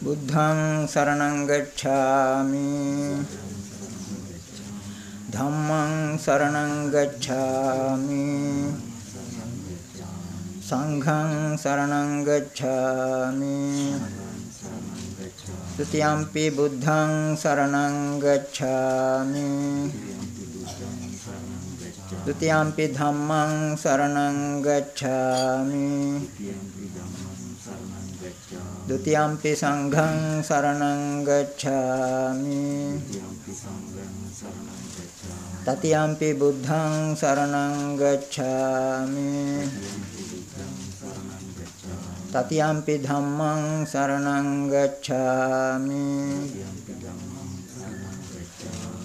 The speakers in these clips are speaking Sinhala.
බුද්ධං සරණං ගච්ඡාමි. ධම්මං සරණං ගච්ඡාමි. සංඝං සරණං ගච්ඡාමි. ဒ ුතියම්පි බුද්ධං සරණං ගච්ඡාමි. ဒ ුතියම්පි ධම්මං සරණං ගච්ඡාමි. ဒ ුතියම්පි සංඝං සරණං ගච්ඡාමි. තතියම්පි බුද්ධං සරණං ගච්ඡාමි. තතියම්පි ධම්මං සරණං ගච්ඡාමි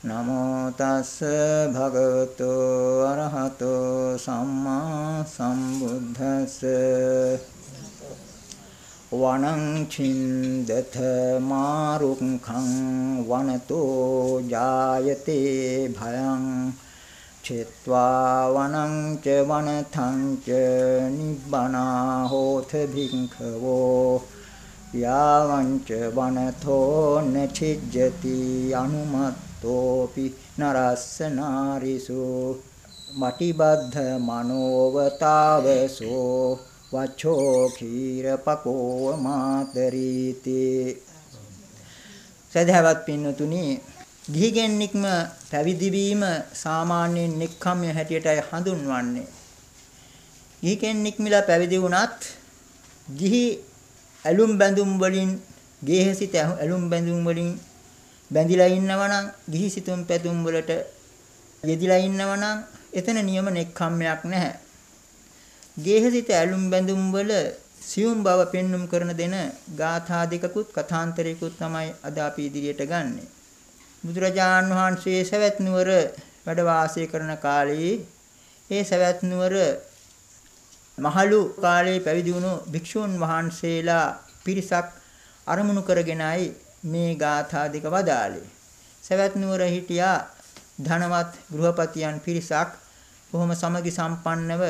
නමෝ තස්ස භගවතෝ අරහතෝ සම්මා සම්බුද්දස්ස. වනං චින්දත මාරුක්ඛං වනතෝ ජායතේ භයං චෙත්වා වනං ච වනතං ච නිබ්බනා හෝත භික්ඛවෝ යාවං ච වනතෝ නචිජ්ජති අනුමත්තෝපි නරස්ස නාරිසු මටිබද්ධ මනෝවතාවසෝ වච්ඡෝ khීරපකෝ මාතරීති. සදහවත් පින්නතුනි ගිහිගෙන් නික්ම පැවිදි වීම සාමාන්‍යයෙන් නික්කම්ය හැටියටයි හඳුන්වන්නේ. ගිහිගෙන් නික්මිලා පැවිදි වුණත් ගිහි ඇලුම් බැඳුම් වලින් ගේහසිත ඇලුම් බැඳුම් වලින් බැඳිලා ඉන්නවනම් ගිහි සිතුම් පැතුම් වලට යෙදිලා ඉන්නවනම් එතන නියම නෙක්ඛම්මයක් නැහැ ගේහසිත ඇලුම් බැඳුම් වල සියුම් බව පෙන්눔 කරන දෙන ගාථා දෙකකුත් කථාන්තරයකුත් තමයි අද අපි ඉදිරියට ගන්නෙ. බුදුරජාන් වහන්සේ සවැත් නුවර වැඩ වාසය කරන කාලේ ඒ සවැත් නුවර මහලු කාලේ පැවිදි වුණු භික්ෂූන් වහන්සේලා පිරිසක් අරමුණු කරගෙනයි මේ ගාථා දෙක වදාළේ. සවැත් නුවර හිටියා ධනවත් ගෘහපතියන් පිරිසක් බොහොම සමගි සම්පන්නව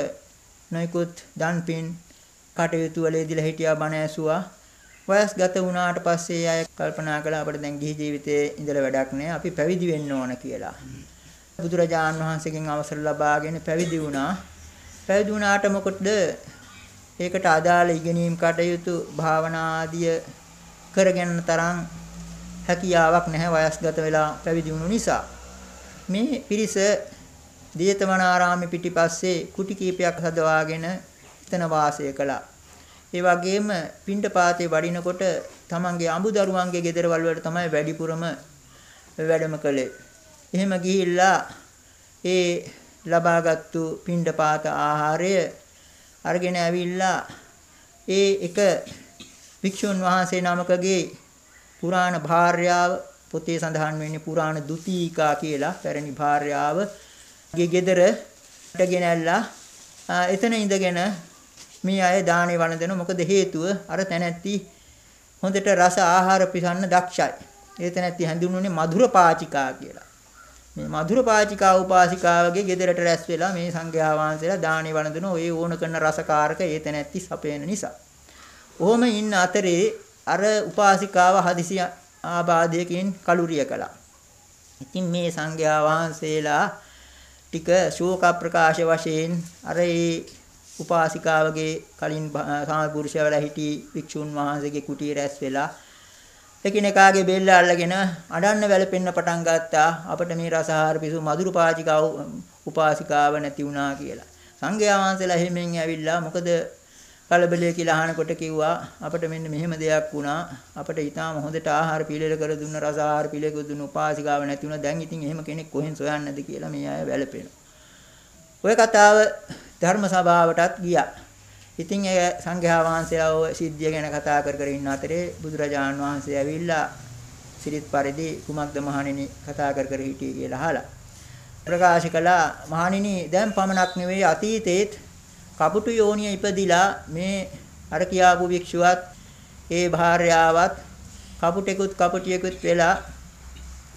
නොයිකුත් දන්පින් කටයුතු වල ඉදලා හිටියා බණ ඇසුවා. වයස්ගත වුණාට පස්සේ අය කල්පනා කළා අපිට දැන් ගිහි ජීවිතේ ඉඳලා වැඩක් නැහැ. අපි පැවිදි වෙන්න ඕන කියලා. බුදුරජාන් වහන්සේගෙන් අවසර ලබාගෙන පැවිදි වුණා. පැවිදි වුණාට මොකටද ඒකට අදාළ ඉගෙනීම් කටයුතු භාවනා ආදිය කරගෙන තරම් හැකියාවක් නැහැ වයස්ගත වෙලා පැවිදි වුණු නිසා. මේ පිරිස දියතමනාරාමේ පිටිපස්සේ කුටි කීපයක් හදවාගෙන එතන වාසය කළා. ඒ වගේම පිණ්ඩපාතේ වඩිනකොට තමන්ගේ අඹදරුවන්ගේ ගෙදරවල වලට තමයි වැඩිපුරම වැඩම කළේ. එහෙම ගිහිල්ලා ඒ ලබාගත්තු පිණ්ඩපාත ආහාරය අරගෙන ඇවිල්ලා ඒ එක වික්ෂුන් වහන්සේ නමකගේ පුරාණ භාර්යාව පොතේ සඳහන් වෙන්නේ පුරාණ දුතීකා කියලා පැරණි භාර්යාව ගේ ගෙදරට ගෙනල්ලා එතන ඉඳගෙන මේ අය දානේ වළඳන මොකද හේතුව අර තැනැත්ති හොඳට රස ආහාර පිසන්න දක්ෂයි. ඒ තැනැත්ති හඳුන්වන්නේ මధుර පාචිකා කියලා. මේ මధుර පාචිකා උපාසිකාවගේ ගෙදරට රැස් වෙලා මේ සංඝයා වහන්සේලා දානේ වළඳන ඔය ඕන කරන රසකාරක ඒ තැනැත්ති සපයන නිසා. ඔහොම ඉන්න අතරේ අර උපාසිකාව හදිසි ආබාධයකින් කලුරිය කළා. ඉතින් මේ සංඝයා වහන්සේලා ටික ශෝක ප්‍රකාශ වශයෙන් අර ඒ උපාසිකාවගේ කලින් සාමපුරුෂයා වෙලා හිටි වික්ෂුන් වහන්සේගේ කුටිය රැස් වෙලා එකිනෙකාගේ බෙල්ල අල්ලගෙන අඩන්න වැළපෙන්න පටන් ගත්තා. අපිට මේ රසහාර පිසු මధుර පාචිකාව උපාසිකාව නැති වුණා කියලා. සංඝයා වහන්සේලා එහෙමෙන් ඇවිල්ලා මොකද කලබලය කියලා අහනකොට කිව්වා අපිට මෙන්න මෙහෙම දෙයක් වුණා. අපිට ඊටාම හොඳට ආහාර පිළිල කර දුන්න රස ආහාර පිළිල කර දුන්න උපාසිකාව නැති වුණා. දැන් ඉතින් එහෙම කෙනෙක් කොහෙන් සොයන්නද කියලා මේ අය වැළපෙනවා. ඔය කතාව ධර්ම සභාවටත් ගියා. ඉතින් ඒ සංඝයා වහන්සේලා ඔය සිද්ධිය ගැන කතා කර කර ඉන්න අතරේ බුදුරජාණන් වහන්සේ ඇවිල්ලා සිරිත් පරිදි කුමක්ද මහණෙනි කතා කර කර හිටියේ කියලා අහලා. ප්‍රකාශ කළා මහණෙනි දැන් පමණක් නෙවෙයි අතීතේත් කපුටු යෝනිය ඉපදිලා මේ අර කියාපු භික්ෂුවත් ඒ භාර්යාවත් කපුටෙකුත් කපුටියෙකුත් වෙලා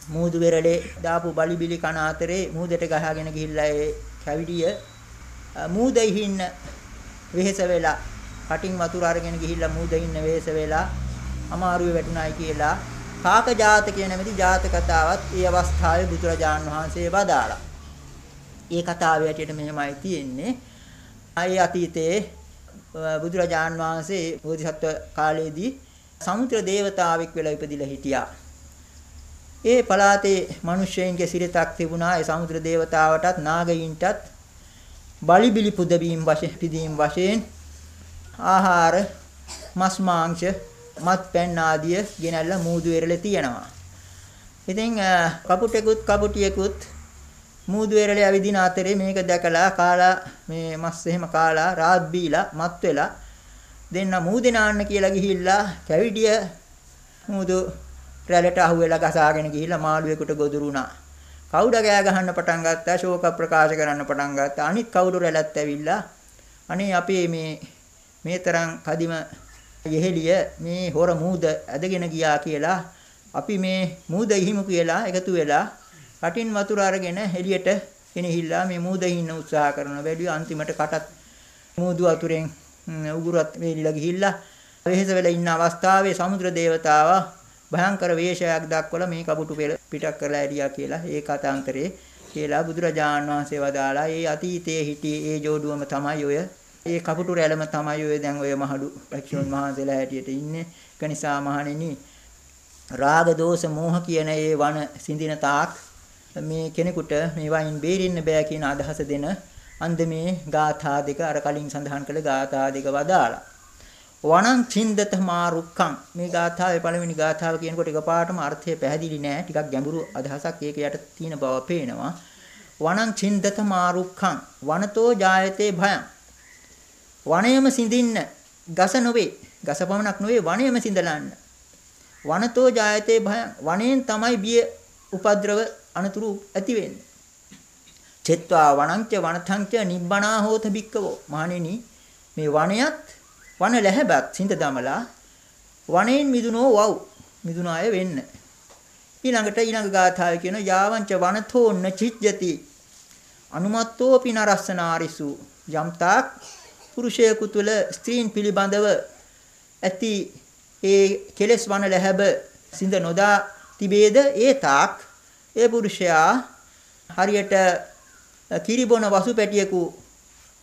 මූදු වෙරළේ දාපු බලි බිලි කන අතරේ මූදට ගහගෙන ගිහිල්ලා ඒ කැවිඩිය මූදෙහින්න වෙහෙස වෙලා කටින් වතුර අරගෙන ගිහිල්ලා මූදෙහින්න වෙහෙස වෙලා අමාරුවේ වැටුණායි කියලා කාක ජාතක කියන මෙදි ජාතක කතාවත් ඒ අවස්ථාවේ බුදුරජාන් වහන්සේ වදාලා. ඒ කතාවේ ඇටියට මෙහෙමයි තියෙන්නේ. ආයේ අතීතයේ බුදුරජාන් වහන්සේ බෝධිසත්ව කාලයේදී සමුද්‍ර දේවතාවෙක් වෙලා ඉපදිලා හිටියා. ඒ පලාතේ මිනිස්සෙයින්ගේ සිරිතක් තිබුණා ඒ සමුද්‍ර දේවතාවටත් නාගයින්ටත් බලිබිලි පුදවීම වශයෙන් පිදීම් වශයෙන් ආහාර මස් මාංශ මත්පැන් ආදිය ගෙනල්ලා මූදු වෙරළේ තියනවා. ඉතින් කපුටෙකුත් කපුටියෙකුත් මූදු වෙරළේ ඇවිදින අතරේ මේක දැකලා කාලා මේ මස් එහෙම කාලා රාත් බීලා මත් වෙලා දෙන්න මූදේ නාන්න කියලා ගිහිල්ලා කැවිඩිය මූදු රැළට අහුවෙලා ගසාගෙන ගිහිල්ලා මාළුවෙකුට ගොදුරුණා. කවුද ගෑ ගහන්න පටන් ගත්තා ශෝක ප්‍රකාශ කරන්න පටන් ගත්තා. අනිත් කවුරු රැළත් ඇවිල්ලා අනේ අපේ මේ මේ තරම් කදිම යෙහෙලිය මේ හොර මූද ඇදගෙන ගියා කියලා අපි මේ මූද ඉහිමු කියලා එකතු වෙලා කටින් වතුර අරගෙන එළියට ගෙනහිල්ලා මේ මූද ඉන්න උත්සාහ කරන වැඩි අන්තිමට කටත් මූදු වතුරෙන් උගුරත් වේලිලා ගිහිල්ලා වෙහෙස වෙලා ඉන්න අවස්ථාවේ සමුද්‍ර දේවතාවා භයංකර වේශයක් දක්වලා මේ කපුටු පෙළ පිටක් කරලා ඇරියා කියලා. ඒ කතාන්තරේ කියලා බුදුරජාණන් වහන්සේ වදාලා ඒ අතීතයේ හිටියේ ඒ ජෝඩුවම තමයි ඔය. ඒ කපුටු රැළම තමයි ඔය දැන් ඔය මහඩු භක්ෂුන් වහන්සේලා හැටියට ඉන්නේ. ඒක නිසා මහණෙනි රාග දෝෂ මෝහ කියන ඒ වන සිඳින තාක් මේ කෙනෙකුට මේ වයින් බේරෙන්න බෑ කියන අදහස දෙන අන්දමේ ගාථා දෙක අර කලින් සඳහන් කළ ගාථා දෙක වදාලා. වණං චින්දත මාරුක්ඛං. මේ ගාථාවේ පළවෙනි ගාථාව කියනකොට එකපාරටම අර්ථය පැහැදිලි නෑ. ටිකක් ගැඹුරු අදහසක් ඒක යට තියෙන බව පේනවා. වණං චින්දත මාරුක්ඛං. වනතෝ ජායතේ භයං. වණයම සිඳින්න ගස නොවේ. ගස පමණක් නොවේ වනයේම සිඳලන්න. වනතෝ ජායතේ භයං. වනයෙන් තමයි බිය උපද්‍රව අනතුරු ඇති වෙන්නේ. චෙත්වා වනංච වනතංච නිබ්බනා හෝත බික්කවෝ මහණෙනි මේ වනයත් වන ලැහැබත් සිඳ දමලා වනයෙන් මිදුනෝ වව්. මිදුන අය වෙන්න. ඊළඟට ඊළඟ ගාථාවේ කියන යාවංච වනතෝ නචිජ්ජති අනුමත්තෝපි නරස්සනාරිසු. යම්තාක් පුරුෂයෙකු තුල ස්ත්‍රීන් පිළිබඳව ඇති ඒ කෙලෙස් වන ලැබ සිඳ නොදා තිබේද? ඒ තාක් ඒ පුරුෂයා හරියට කිරිබොන වසු පැටියෙකු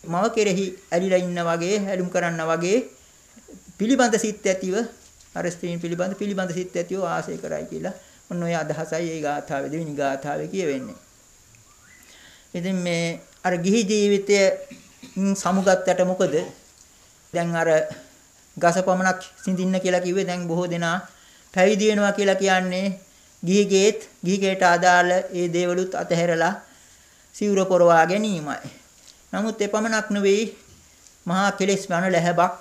මව කෙරෙහි ඇලිලා ඉන්න වගේ හැලුම් කරන්න වගේ පිළිබඳ සිත් ඇතිව අර ස්ත්‍රීන් පිළිබඳ පිළිබඳ සිත් ඇතිව ආශය කරයි කියලා ඔන්න ඔය අදහසයි ඒ ගාථාවේ දෙවෙනි ගාථාවේ කියවෙන්නේ. ඉතින් මේ අර ගිහි ජීවිතය සමුගත්තට මොකද? දැන් අර ගසපමණක් සිඳින්න කියලා කිව්වේ දැන් බොහෝ දෙනා පැවිදි වෙනවා කියලා කියන්නේ ගිහිගේත් ගිහිගේට අදාළ ඒ දේවලුත් අතහැරලා සිවුර පොරවා ගැනීමයි. නමුත් එපමණක් නෙවෙයි මහා කෙලෙස් වන ලැබක්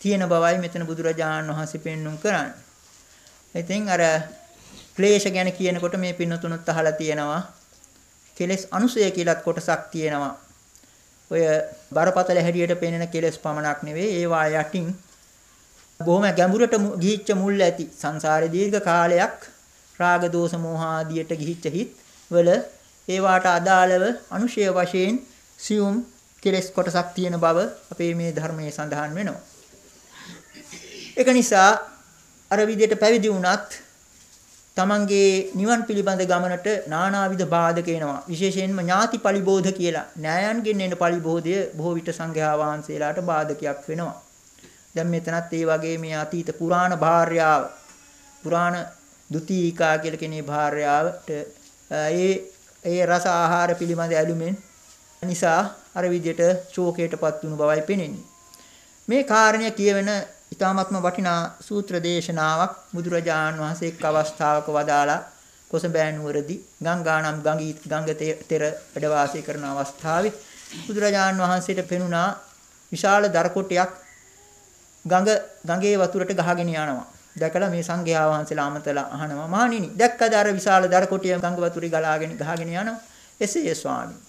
තියෙන බවයි මෙතන බුදුරජාණන් වහන්සේ පෙන්눔 කරන්නේ. ඉතින් අර ක්ලේශ ගැන කියනකොට මේ පින්නතුණුත් අහලා තියෙනවා. කෙලෙස් අනුසය කියලාත් කොටසක් තියෙනවා. ඔය බරපතල හැඩියට පෙනෙන කෙලෙස් පමණක් නෙවෙයි ඒවා යටින් බොහොම ගැඹුරට ගිහිච්ච මුල් ඇති සංසාරේ දීර්ඝ කාලයක් රාග දෝෂ මෝහ ආදියට ගිහිච්ච හිත් වල ඒවාට අදාළව අනුශය වශයෙන් සියුම් කෙලෙස් කොටසක් තියෙන බව අපේ මේ ධර්මයේ සඳහන් වෙනවා. ඒක නිසා අර විදිහට පැවිදි වුණත් තමන්ගේ නිවන් පිළිබඳ ගමනට නානාවිධ බාධක එනවා. විශේෂයෙන්ම ඥාති පරිබෝධ කියලා න්යායන්ගෙන් එන පරිබෝධය බොහෝ විට සංඝයා වහන්සේලාට බාධකයක් වෙනවා. දැන් මෙතනත් ඒ වගේ මේ අතීත පුරාණ භාර්යාව පුරාණ ဒ ුතියිකා කියලා කෙනේ භාර්යාවට ඒ ඒ රස ආහාර පිළිබඳ ඇලුමෙන් නිසා අර විදියට ශෝකයටපත් වුණු බවයි පෙනෙන්නේ. මේ කාරණය කියවෙන ඊ타මත්ම වටිනා සූත්‍ර දේශනාවක් බුදුරජාණන් වහන්සේ එක් අවස්ථාවක වදාලා කොසඹෑ නුවරදී ගංගානම් ගඟී ගංග තෙර වැඩ වාසය කරන අවස්ථාවේ බුදුරජාණන් වහන්සේට පෙනුණා විශාල දරකොටයක් ගඟ ගඟේ වතුරට ගහගෙන යනවා. දැකලා මේ සංඝයා වහන්සේලා අමතලා අහනවා මහණෙනි දැක්කද අර විශාල දරකොටිය ගඟ වතුරේ ගලාගෙන ගහගෙන යනවා. එසේ ස්වාමී.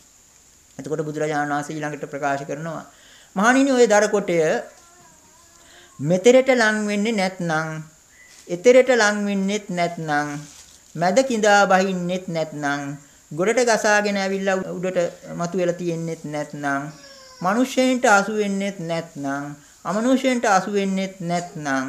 එතකොට බුදුරජාණන් වහන්සේ ඊළඟට ප්‍රකාශ කරනවා මහණෙනි ওই දරකොටය මෙතෙරට ලං වෙන්නේ නැත්නම් එතෙරට ලං වෙන්නේත් නැත්නම් මැද කිඳා බහින්නෙත් නැත්නම් ගොඩට ගසාගෙන ඇවිල්ලා උඩට මතුවෙලා තියෙන්නෙත් නැත්නම් මිනිස්සෙන්ට අසු වෙන්නෙත් නැත්නම් අමනුෂ්‍යයන්ට අසු වෙන්නෙත් නැත්නම්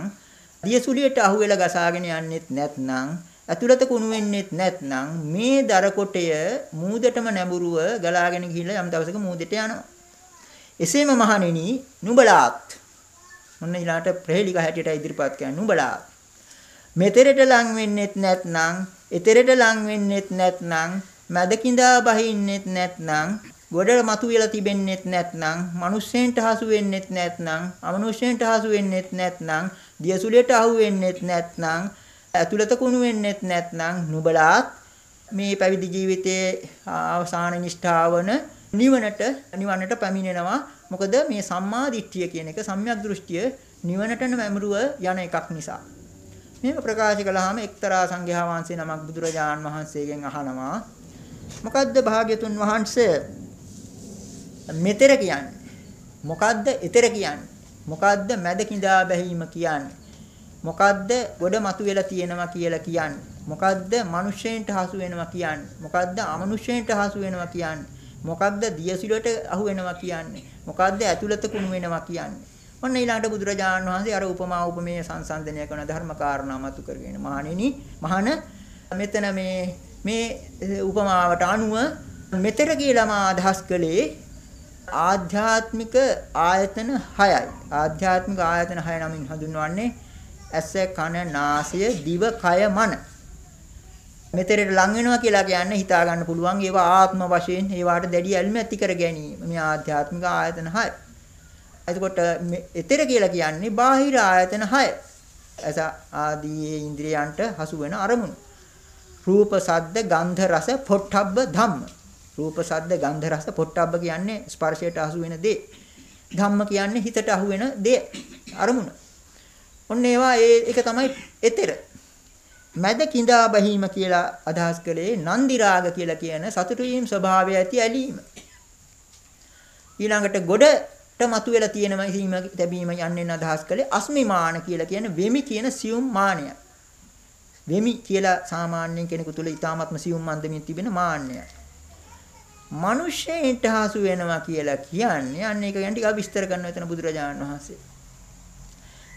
දියසුලියට අහු වෙලා ගසාගෙන යන්නෙත් නැත්නම් ඇතුළත කුණු වෙන්නෙත් නැත්නම් මේ දර කොටය මූදටම නැඹුරුව ගලාගෙන ගිහිල්ලා යම් දවසක මූදට යනවා. එසේම මහණෙනි නුඹලාත්. මොන්න ඊළාට ප්‍රහේලික හැටියට ඉදිරිපත් කරන නුඹලා මෙතෙරට ලං වෙන්නෙත් නැත්නම් එතෙරට ලං වෙන්නෙත් නැත්නම් මැදකින්දා බහින්නෙත් නැත්නම් ගොඩට මතු වෙලා තිබෙන්නෙත් නැත්නම් මිනිස්සෙන්ට හසු වෙන්නෙත් නැත්නම් අමනුෂ්‍යයන්ට හසු වෙන්නෙත් නැත්නම් දියසුලියට අහු වෙන්නෙත් නැත්නම් ඇතුළත කුණු වෙන්නෙත් නැත්නම් නුඹලාත් මේ පැවිදි ජීවිතයේ අවසාන නිෂ්ඨාවන නිවනට නිවනට පැමිණෙනවා. මොකද මේ සම්මා දිට්ඨිය කියන එක සම්‍යක් දෘෂ්ටිය නිවනටම මැමුරුව යන එකක් නිසා. මේක ප්‍රකාශ කළාම එක්තරා සංඝයා වහන්සේ නමක් බුදුරජාණන් වහන්සේගෙන් අහනවා. මොකද්ද භාග්‍යතුන් වහන්සේ? මෙතර කියන්නේ. මොකද්ද ඊතර කියන්නේ? මොකද්ද මැද කිඳා බැහිම කියන්නේ? මොකද්ද ගොඩ මතු වෙලා තියෙනවා කියලා කියන්නේ මොකද්ද මිනිස්සෙන්ට හසු වෙනවා කියන්නේ මොකද්ද අමනුෂ්‍යයන්ට හසු වෙනවා කියන්නේ මොකක්ද දියසිලට අහු වෙනවා කියන්නේ? මොකක්ද ඇතුළත කුණු වෙනවා කියන්නේ? ඔන්න ඊළඟට බුදුරජාණන් වහන්සේ අර උපමා උපමේය සංසන්දනය කරන ධර්ම කාරණා මතු කරගෙන මහණෙනි මහණ මෙතන මේ මේ උපමාවට අනුව මෙතර කියලාම අදහස් කළේ ආධ්‍යාත්මික ආයතන 6යි. ආධ්‍යාත්මික ආයතන 6 නමින් හඳුන්වන්නේ ඇස කන නාසය දිව කය මන. මෙතරට ලං වෙනවා කියලා කියන්නේ හිතා ගන්න පුළුවන් ඒවා ආත්ම වශයෙන් ඒවාට දැඩි ඇල්ම ඇති කර ගැනීම මේ ආධ්‍යාත්මික ආයතන 6. එතකොට එතර කියලා කියන්නේ බාහිර ආයතන 6. එස ආදී ඉන්ද්‍රියයන්ට හසු වෙන අරමුණු. රූප සද්ද ගන්ධ රස පොට්ටබ්බ ධම්ම. රූප සද්ද ගන්ධ රස පොට්ටබ්බ කියන්නේ ස්පර්ශයට හසු වෙන දේ. ධම්ම කියන්නේ හිතට අහු වෙන දේ. අරමුණ. ඔන්න ඒවා ඒ එක තමයි එතෙර. මැද කිඳා බහීම කියලා අදහස් කළේ නන්දි රාග කියලා කියන සතුටු වීම ස්වභාවය ඇති ඇලීම. ඊළඟට ගොඩට මතුවෙලා තියෙන සීම තැබීම යන්නේ අදහස් කළේ අස්මිමාන කියලා කියන වෙමි කියන සියුම් මානය. වෙමි කියලා සාමාන්‍යයෙන් කෙනෙකු තුල ඊ타ත්ම සියුම් මන්දමින් තිබෙන මාන්නය. මිනිස්සෙන්ට හසු වෙනවා කියලා කියන්නේ අන්න ඒක ගැන ටිකක් විස්තර කරනවා එතන බුදුරජාණන් වහන්සේ.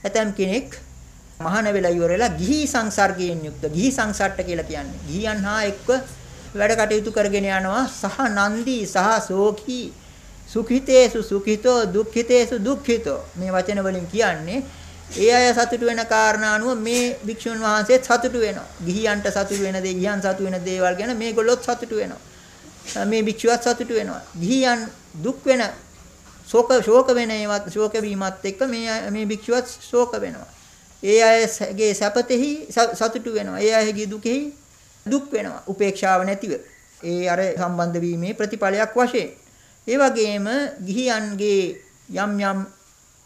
ඇතම් කෙනෙක් මහාන වෙලා ඉවරලා ගිහි සංසර්ගයෙන් යුක්ත ගිහි සංසට්ට කියලා කියන්නේ. ගිහියන් හා එක්ව වැඩ කටයුතු කරගෙන යනවා සහ නන්දි සහ සෝඛී සුඛිතේසු සුඛිතෝ දුක්ඛිතේසු දුක්ඛිතෝ මේ වචන වලින් කියන්නේ ඒ අය සතුටු වෙන කාරණා අනුව මේ භික්ෂුන් වහන්සේත් සතුටු වෙනවා. ගිහියන්ට සතුටු වෙන දේ ගිහියන් සතුටු වෙන දේවල් ගැන මේගොල්ලොත් සතුටු වෙනවා. මේ භික්ෂුවත් සතුටු වෙනවා. ගිහියන් දුක් වෙන ශෝක ශෝක වෙන ඒවත් ශෝක වීමත් එක්ක මේ මේ භික්ෂුවත් ශෝක වෙනවා. ඒ අයගේ සැපතෙහි සතුටු වෙනවා. ඒ අයගේ දුකෙහි දුක් වෙනවා. උපේක්ෂාව නැතිව. ඒ අර සම්බන්ධ වීමේ ප්‍රතිඵලයක් වශයෙන්. ඒ වගේම ගිහියන්ගේ යම් යම්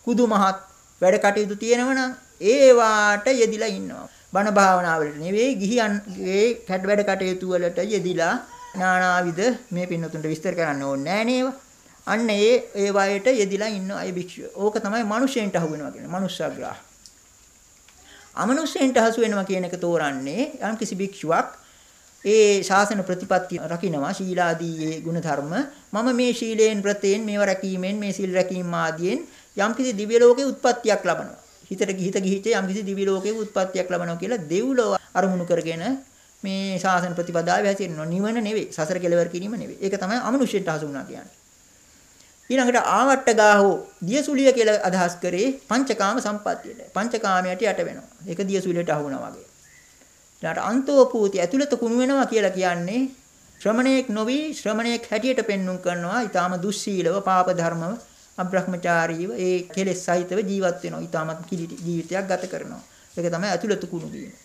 කුදුමහත් වැඩ කටයුතු තියෙනවනම් ඒවාට යෙදිලා ඉන්නවා. බණ භාවනාවලට නෙවෙයි ගිහියන්ගේ වැඩ කටයුතු වලට යෙදිලා නානාවිද මේ පින්නතුන්ට විස්තර කරන්න ඕනේ නෑ නේව. අන්න ඒ ඒ වයයට යෙදිලා ඉන්න අය භික්ෂුව. ඕක තමයි මිනිසෙන්ට අහු වෙනවා කියන්නේ. මනුෂ්‍යග්‍රහ. අමනුෂ්‍යයන්ට හසු වෙනවා කියන එක තෝරන්නේ යම් කිසි භික්ෂුවක් ඒ ශාසන ප්‍රතිපත්ති රකින්නවා ශීලාදී ඒ ගුණධර්ම මම මේ ශීලයෙන් ප්‍රතේන් මේව රැකීමෙන් මේ සීල් රැකීම ආදියෙන් යම් කිසි දිව්‍ය ලෝකේ උත්පත්තියක් ලබනවා හිතට ගිහිත ගිහිච්ච යම් කිසි දිව්‍ය ලෝකේ උත්පත්තියක් ලබනවා කියලා දෙව්ලොව අරමුණු කරගෙන මේ ශාසන ප්‍රතිපදාව හැසිරෙනවා නිවන නෙවෙයි සසර කෙලවර කිරීම නෙවෙයි ඒක තමයි අමනුෂ්‍යයට හසු වුණා කියන්නේ ඊළඟට ආවට්ටගාහෝ දියසුලිය කියලා අදහස් කරේ පංචකාම සම්පත්තියට. පංචකාමයට යට වෙනවා. ඒක දියසුලියට අහු වෙනවා වගේ. ඊළඟට අන්තෝපූති ඇතුළත කුණු වෙනවා කියලා කියන්නේ ශ්‍රමණේක් නොවි ශ්‍රමණේක් හැටියට පෙන්눔 කරනවා. ඊටාම දුස්සීලව පාප ධර්මව අබ්‍රහ්මචාරීව ඒ කෙලෙස් සහිතව ජීවත් වෙනවා. ඊටාමත් කිලිටි ජීවිතයක් ගත කරනවා. ඒක තමයි ඇතුළත කුණු කියන්නේ.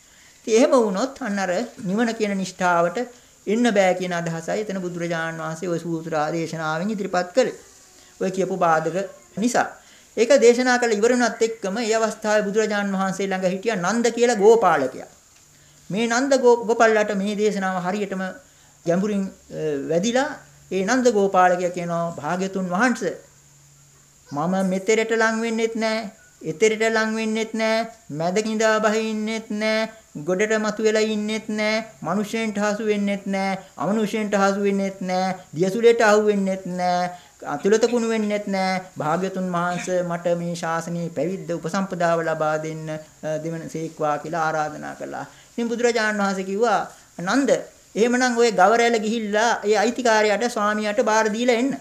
ඉතින් එහෙම වුණොත් අන්න අර නිවන කියන නිෂ්ඨාවට එන්න බෑ කියන අදහසයි එතන බුදුරජාණන් වහන්සේ ওই සූත්‍ර ආදේශනාවෙන් ඉදිරිපත් කළේ. ඔය කියපු බාධක නිසා. ඒක දේශනා කළ ඉවරුණත් එක්කම ඒ අවස්ථාවේ බුදුරජාන් වහන්සේ ළඟ හිටියා නන්ද කියලා ගෝපාලකයා. මේ නන්ද ගෝපාලට මේ දේශනාව හරියටම ගැඹුරින් වැදිලා ඒ නන්ද ගෝපාලකයා කියනවා භාග්‍යතුන් වහන්සේ මම මෙතෙරට ලං වෙන්නෙත් නැහැ එතෙරට ලං වෙන්නෙත් නැහැ මැදකින්දා බහින්නෙත් නැහැ ගොඩට මතුවෙලා ඉන්නෙත් නැහැ මිනිසෙන්ට හසු වෙන්නෙත් නැහැ අමනුෂෙන්ට හසු වෙන්නෙත් නැහැ දියසුලෙට අහු වෙන්නෙත් නැහැ අතුලත කුණු වෙන්නෙත් නෑ භාග්‍යතුන් වහන්සේ මට මේ ශාසනයේ පැවිද්ද උපසම්පදාව ලබා දෙන්න දෙවන සේක්වා කියලා ආරාධනා කළා. ඉතින් බුදුරජාණන් වහන්සේ කිව්වා නන්ද එහෙමනම් ඔය ගවරැල ගිහිල්ලා ඒ අයිතිකාරයාට ස්වාමියාට බාර දීලා එන්න.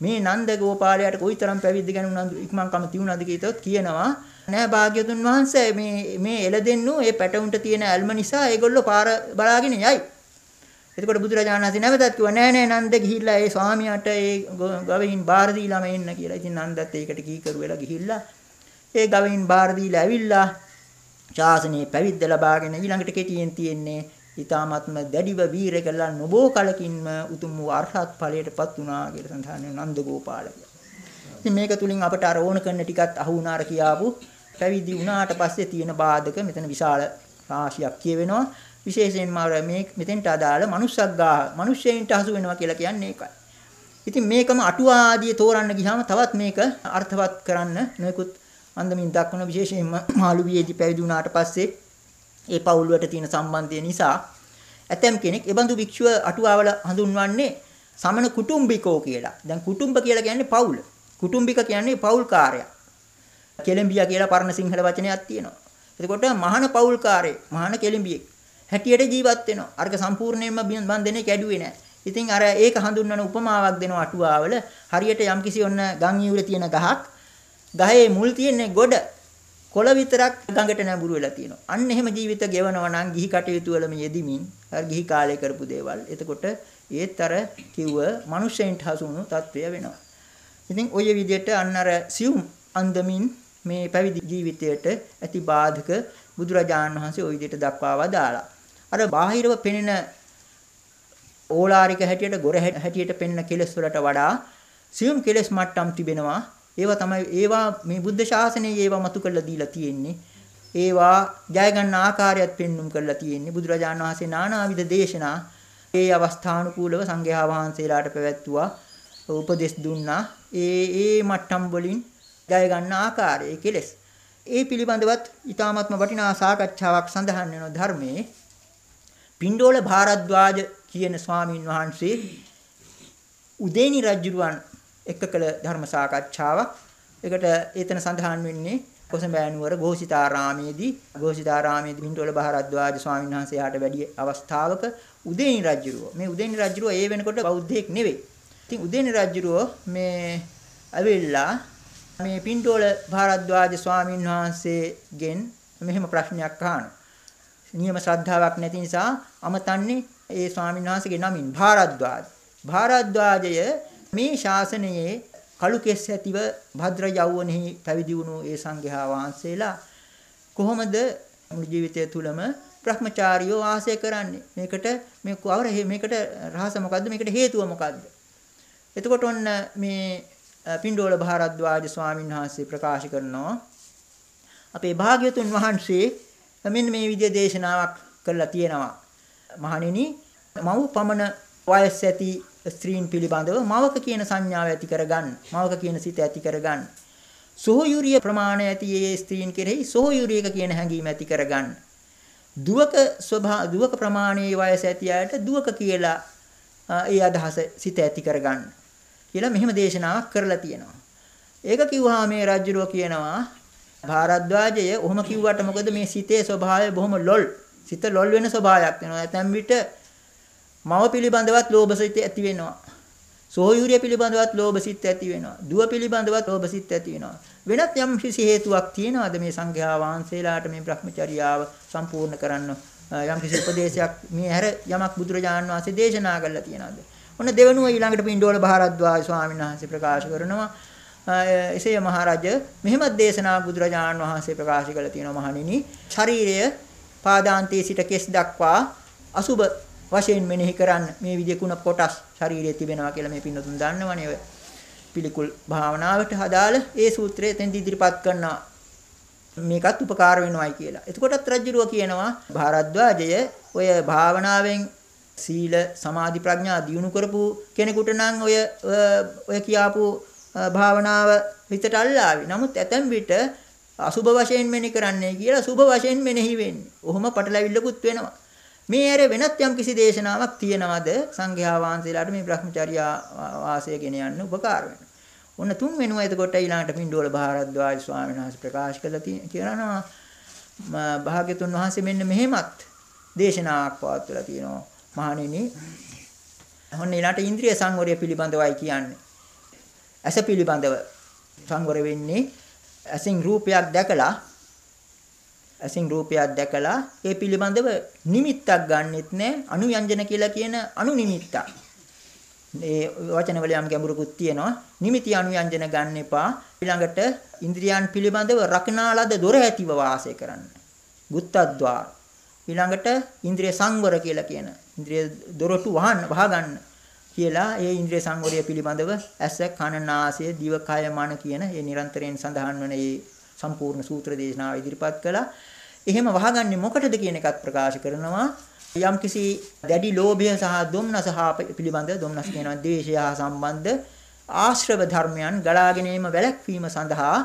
මේ නන්ද ගෝපාලයාට කොයිතරම් පැවිද්ද ගැන උනන්දු ඉක්මන්කම තියුණාද කියතොත් කියනවා නෑ භාග්‍යතුන් වහන්සේ මේ මේ එළදෙන්නු ඒ පැටවුන්ට තියෙන ඇල්ම නිසා ඒගොල්ලෝ පාර බලාගෙන යයි. එතකොට බුදුරජාණන් වහන්සේ නැවතත් කිව්වා නෑ නෑ නන්ද ගිහිල්ලා ඒ ස්වාමියාට ඒ ගවයින් බාර දීලාම එන්න කියලා. ඉතින් නන්දත් ඒකට කීකරු වෙලා ගිහිල්ලා ඒ ගවයින් බාර දීලා ඇවිල්ලා ශාසනයේ පැවිද්ද ලබාගෙන ඊළඟට කෙටියෙන් තියෙන්නේ ඊ타ත්ම දැඩිව වීර කළා නොබෝ කලකින්ම උතුම් වූ අරහත් ඵලයටපත් වුණා කියලා සඳහන් වෙන නන්ද ගෝපාලක. ඉතින් මේක තුලින් අපට අර ඕන කරන ටිකත් අහු වුණාර කියාපු පැවිදි වුණාට පස්සේ තියෙන බාධක මෙතන විශාල රාශියක් කියවෙනවා. විශේෂයෙන්ම මේ මෙතෙන්ට අදාළ manussග්ගා මිනිස්සෙයින්ට හසු වෙනවා කියලා කියන්නේ ඒකයි. ඉතින් මේකම අටුවා ආදී තෝරන්න ගියාම තවත් මේක අර්ථවත් කරන්න නොයෙකුත් අන්දමින් දක්වන විශේෂයෙන්ම මාළුවියේදී පැවිදි වුණාට පස්සේ ඒ පවුල් වලට තියෙන සම්බන්ධය නිසා ඇතම් කෙනෙක් එබඳු භික්ෂුව අටුවාවල හඳුන්වන්නේ සමන කුටුම්බිකෝ කියලා. දැන් කුටුම්බ කියලා කියන්නේ පවුල. කුටුම්බික කියන්නේ පවුල්කාරයා. කෙලඹියා කියලා පරණ සිංහල වචනයක් තියෙනවා. එතකොට මහාන පවුල්කාරේ, මහාන කෙලඹියෙක්. හැටියට ජීවත් වෙනවා. අර්ග සම්පූර්ණයෙන්ම බන්ධනේ කැඩුවේ නැහැ. ඉතින් අර ඒක හඳුන්වන උපමාවක් දෙනවා අටුවාවල හරියට යම්කිසි ඔන්න ගම් ඉවුරේ තියෙන ගහක් ගහේ මුල් තියෙන්නේ ගොඩ කොළ විතරක් ගඟට නැඹුරු වෙලා තියෙනවා. අන්න එහෙම ජීවිත ගෙවනවා නම් ගිහි කටයුතු වලම යෙදිමින් අර ගිහි කාලේ කරපු දේවල්. එතකොට ඒත් අර කිව්ව මිනිස්සෙන්ට හසුණු තත්වය වෙනවා. ඉතින් ওই විදිහට අන්න අර සියුම් අන්දමින් මේ පැවිදි ජීවිතයට ඇති බාධක බුදුරජාණන් වහන්සේ ওই විදිහට දක්වා වදාලා. අර බාහිරව පෙනෙන ඕලාරික හැටියට ගොර හැටියට පෙනෙන කෙලෙස් වලට වඩා සියුම් කෙලෙස් මට්ටම් තිබෙනවා. ඒවා තමයි ඒවා මේ බුද්ධ ශාසනයේ ඒවා මතු කරලා දීලා තියෙන්නේ. ඒවා ජය ගන්න ආකාරයත් පෙන්눔 කරලා තියෙන්නේ. බුදුරජාණන් වහන්සේ නානාවිධ දේශනා ඒ අවස්ථානුකූලව සංඝයා වහන්සේලාට පැවැත්තුවා. උපදෙස් දුන්නා. ඒ ඒ මට්ටම් වලින් ජය ගන්න ආකාරයේ කෙලෙස්. ඒ පිළිබඳවත් ඊ타මාත්ම වටිනා සාකච්ඡාවක් සඳහන් වෙනවා ධර්මයේ. පින්ඩෝල භාරද්වාජ කියන ස්වාමීන් වහන්සේ උදේනි රජුරුවන් එක්ක කළ ධර්ම සාකච්ඡාවක්. ඒකට ඒතන සඳහන් වෙන්නේ කොසඹෑනුවර ഘോഷිතාරාමේදී ഘോഷිතාරාමේදී පින්ඩෝල භාරද්වාජ ස්වාමීන් වහන්සේට වැඩි අවස්ථාවක උදේනි රජුරුව. මේ උදේනි රජුරුව ඒ වෙනකොට බෞද්ධයෙක් නෙවෙයි. ඉතින් උදේනි රජුරුව මේ ඇවිල්ලා මේ පින්ඩෝල භාරද්වාජ ස්වාමීන් වහන්සේගෙන් මෙහෙම ප්‍රශ්නයක් අහනවා. නියම ශ්‍රද්ධාවක් නැති නිසා අමතන්නේ ඒ ස්වාමීන් වහන්සේගේ නමින්. භාරද්වාජ. භාරද්වාජය මේ ශාසනයේ කලු කෙස් ඇතිව භද්‍ර යෞවනෙහි පැවිදි වුණු ඒ සංඝයා වහන්සේලා කොහොමද මුළු ජීවිතය තුළම භ්‍රමචාරියෝ වාසය කරන්නේ? මේකට මේ කවර මේකට රහස මොකද්ද? මේකට හේතුව මොකද්ද? එතකොට ඔන්න මේ පින්ඩෝල භාරද්වාජ ස්වාමීන් වහන්සේ ප්‍රකාශ කරනවා අපේ භාග්‍යතුන් වහන්සේ මෙන්න මේ විදිහේ දේශනාවක් කළා තියෙනවා මහණෙනි මව් පමණ වයස් ඇති ස්ත්‍රීන් පිළිබඳව මවක කියන සංඥාව ඇති කරගන්න. මවක කියන සිත ඇති කරගන්න. සෝයුරිය ප්‍රමාණය ඇති ඒ ස්ත්‍රීන් කෙරෙහි සෝයුරියක කියන හැඟීම ඇති කරගන්න. දුවක ස්වභා දුවක ප්‍රමාණයේ වයස ඇති අයට දුවක කියලා ඒ අදහස සිත ඇති කරගන්න. කියලා මෙහෙම දේශනාවක් කරලා තියෙනවා. ඒක කිව්වහම මේ රජුරෝ කියනවා භාරද්වාජය ඔහොම කිව්වට මොකද මේ සිතේ ස්වභාවය බොහොම ලොල්. සිත ලොල් වෙන ස්වභාවයක් වෙනවා. ඇතැම් විට මව පිළිබඳවත් ලෝභ සිත් ඇති වෙනවා. සෝයුරිය පිළිබඳවත් ලෝභ සිත් ඇති වෙනවා. දුව පිළිබඳවත් ලෝභ සිත් ඇති වෙනවා. වෙනත් යම් කිසි හේතුවක් තියනවාද මේ සංඝයා වහන්සේලාට මේ Brahmacharyaව සම්පූර්ණ කරන්න යම් කිසි උපදේශයක් මේ හැර යමක් බුදුරජාණන් වහන්සේ දේශනා කළා තියනවාද? ඔන්න දෙවනුව ඊළඟට පින්ඩෝල භාරද්වාජ ස්වාමීන් වහන්සේ ප්‍රකාශ කරනවා එසේ මහරජ මෙහෙමත් දේශනා බුදුරජාණන් වහන්සේ ප්‍රකාශ කළා තියෙනවා මහණෙනි ශරීරය පාදාන්තයේ සිට කෙස් දක්වා අසුබ වශයෙන් මෙනෙහි කරන්න මේ විදිය කුණ කොටස් ශරීරයේ තිබෙනවා කියලා මේ පින්නතුන් දන්නවනේ ඔය පිළිකුල් භාවනාවට හදාළ ඒ සූත්‍රය තෙන්දි ඉදිරිපත් කරනවා මේකත් උපකාර වෙනවයි කියලා. එතකොටත් රජ්ජුරුව කියනවා භාරද්වාජය ඔය භාවනාවෙන් සීල සමාධි ප්‍රඥා දියුණු කරපු කෙනෙකුට නම් ඔය ඔය කියාපු භාවනාව හිතට අල්ලාවි. නමුත් ඇතැම් විට අසුභ වශයෙන් මෙනෙහි කරන්නේ කියලා සුභ වශයෙන් මෙනෙහි වෙන්නේ. ඔහොම පටලැවිල්ලකුත් වෙනවා. මේ ඇර වෙනත් යම් කිසි දේශනාවක් තියනවද සංඝයා වහන්සේලාට මේ Brahmacharya වාසය ගෙන යන්න උපකාර වෙනවා. ඔන්න තුන් වෙනුව එතකොට ඊළඟට පින්ඩෝල භාරද්වාජ ස්වාමීන් වහන්සේ ප්‍රකාශ කළා කියනවා භාග්‍යතුන් වහන්සේ මෙන්න මෙහෙමත් දේශනාවක් පවත්වලා තියෙනවා. මහණෙනි ඔන්න ඊළඟට ඉන්ද්‍රිය සංවරය පිළිබඳවයි කියන්නේ. ඇස පිළිබඳව සංවර වෙන්නේ ඇසින් රූපයක් දැකලා ඇසින් රූපයක් දැකලා ඒ පිළිබඳව නිමිත්තක් ගන්නෙත් නැහැ අනුයන්ජන කියලා කියන අනු නිමිත්තක්. ඒ වචන වල යම් ගැඹුරකුත් තියෙනවා. නිමිති අනුයන්ජන ගන්න එපා. ඊළඟට ඉන්ද්‍රියන් පිළිබඳව රකනාලද දොර ඇතිව වාසය කරන්න. ගුත්තද්්වාර. ඊළඟට ඉන්ද්‍රිය සංවර කියලා කියන ඉන්ද්‍රිය දොරටු වහන්න වහගන්න කියලා ඒ ඉන්ද්‍රිය සංවරය පිළිබඳව ඇස කන නාසය දිව කය මන කියන ඒ නිරන්තරයෙන් සඳහන් වන ඒ සම්පූර්ණ සූත්‍ර දේශනාව ඉදිරිපත් කළා. එහෙම වහගන්නේ මොකටද කියන එකත් ප්‍රකාශ කරනවා. යම්කිසි දැඩි ලෝභය සහ දුම්නස හා පිළිබඳ දුම්නස් කියනවා ද්වේෂය හා සම්බන්ධ ආශ්‍රව ධර්මයන් ගලාගෙන ඒම වැළැක්වීම සඳහා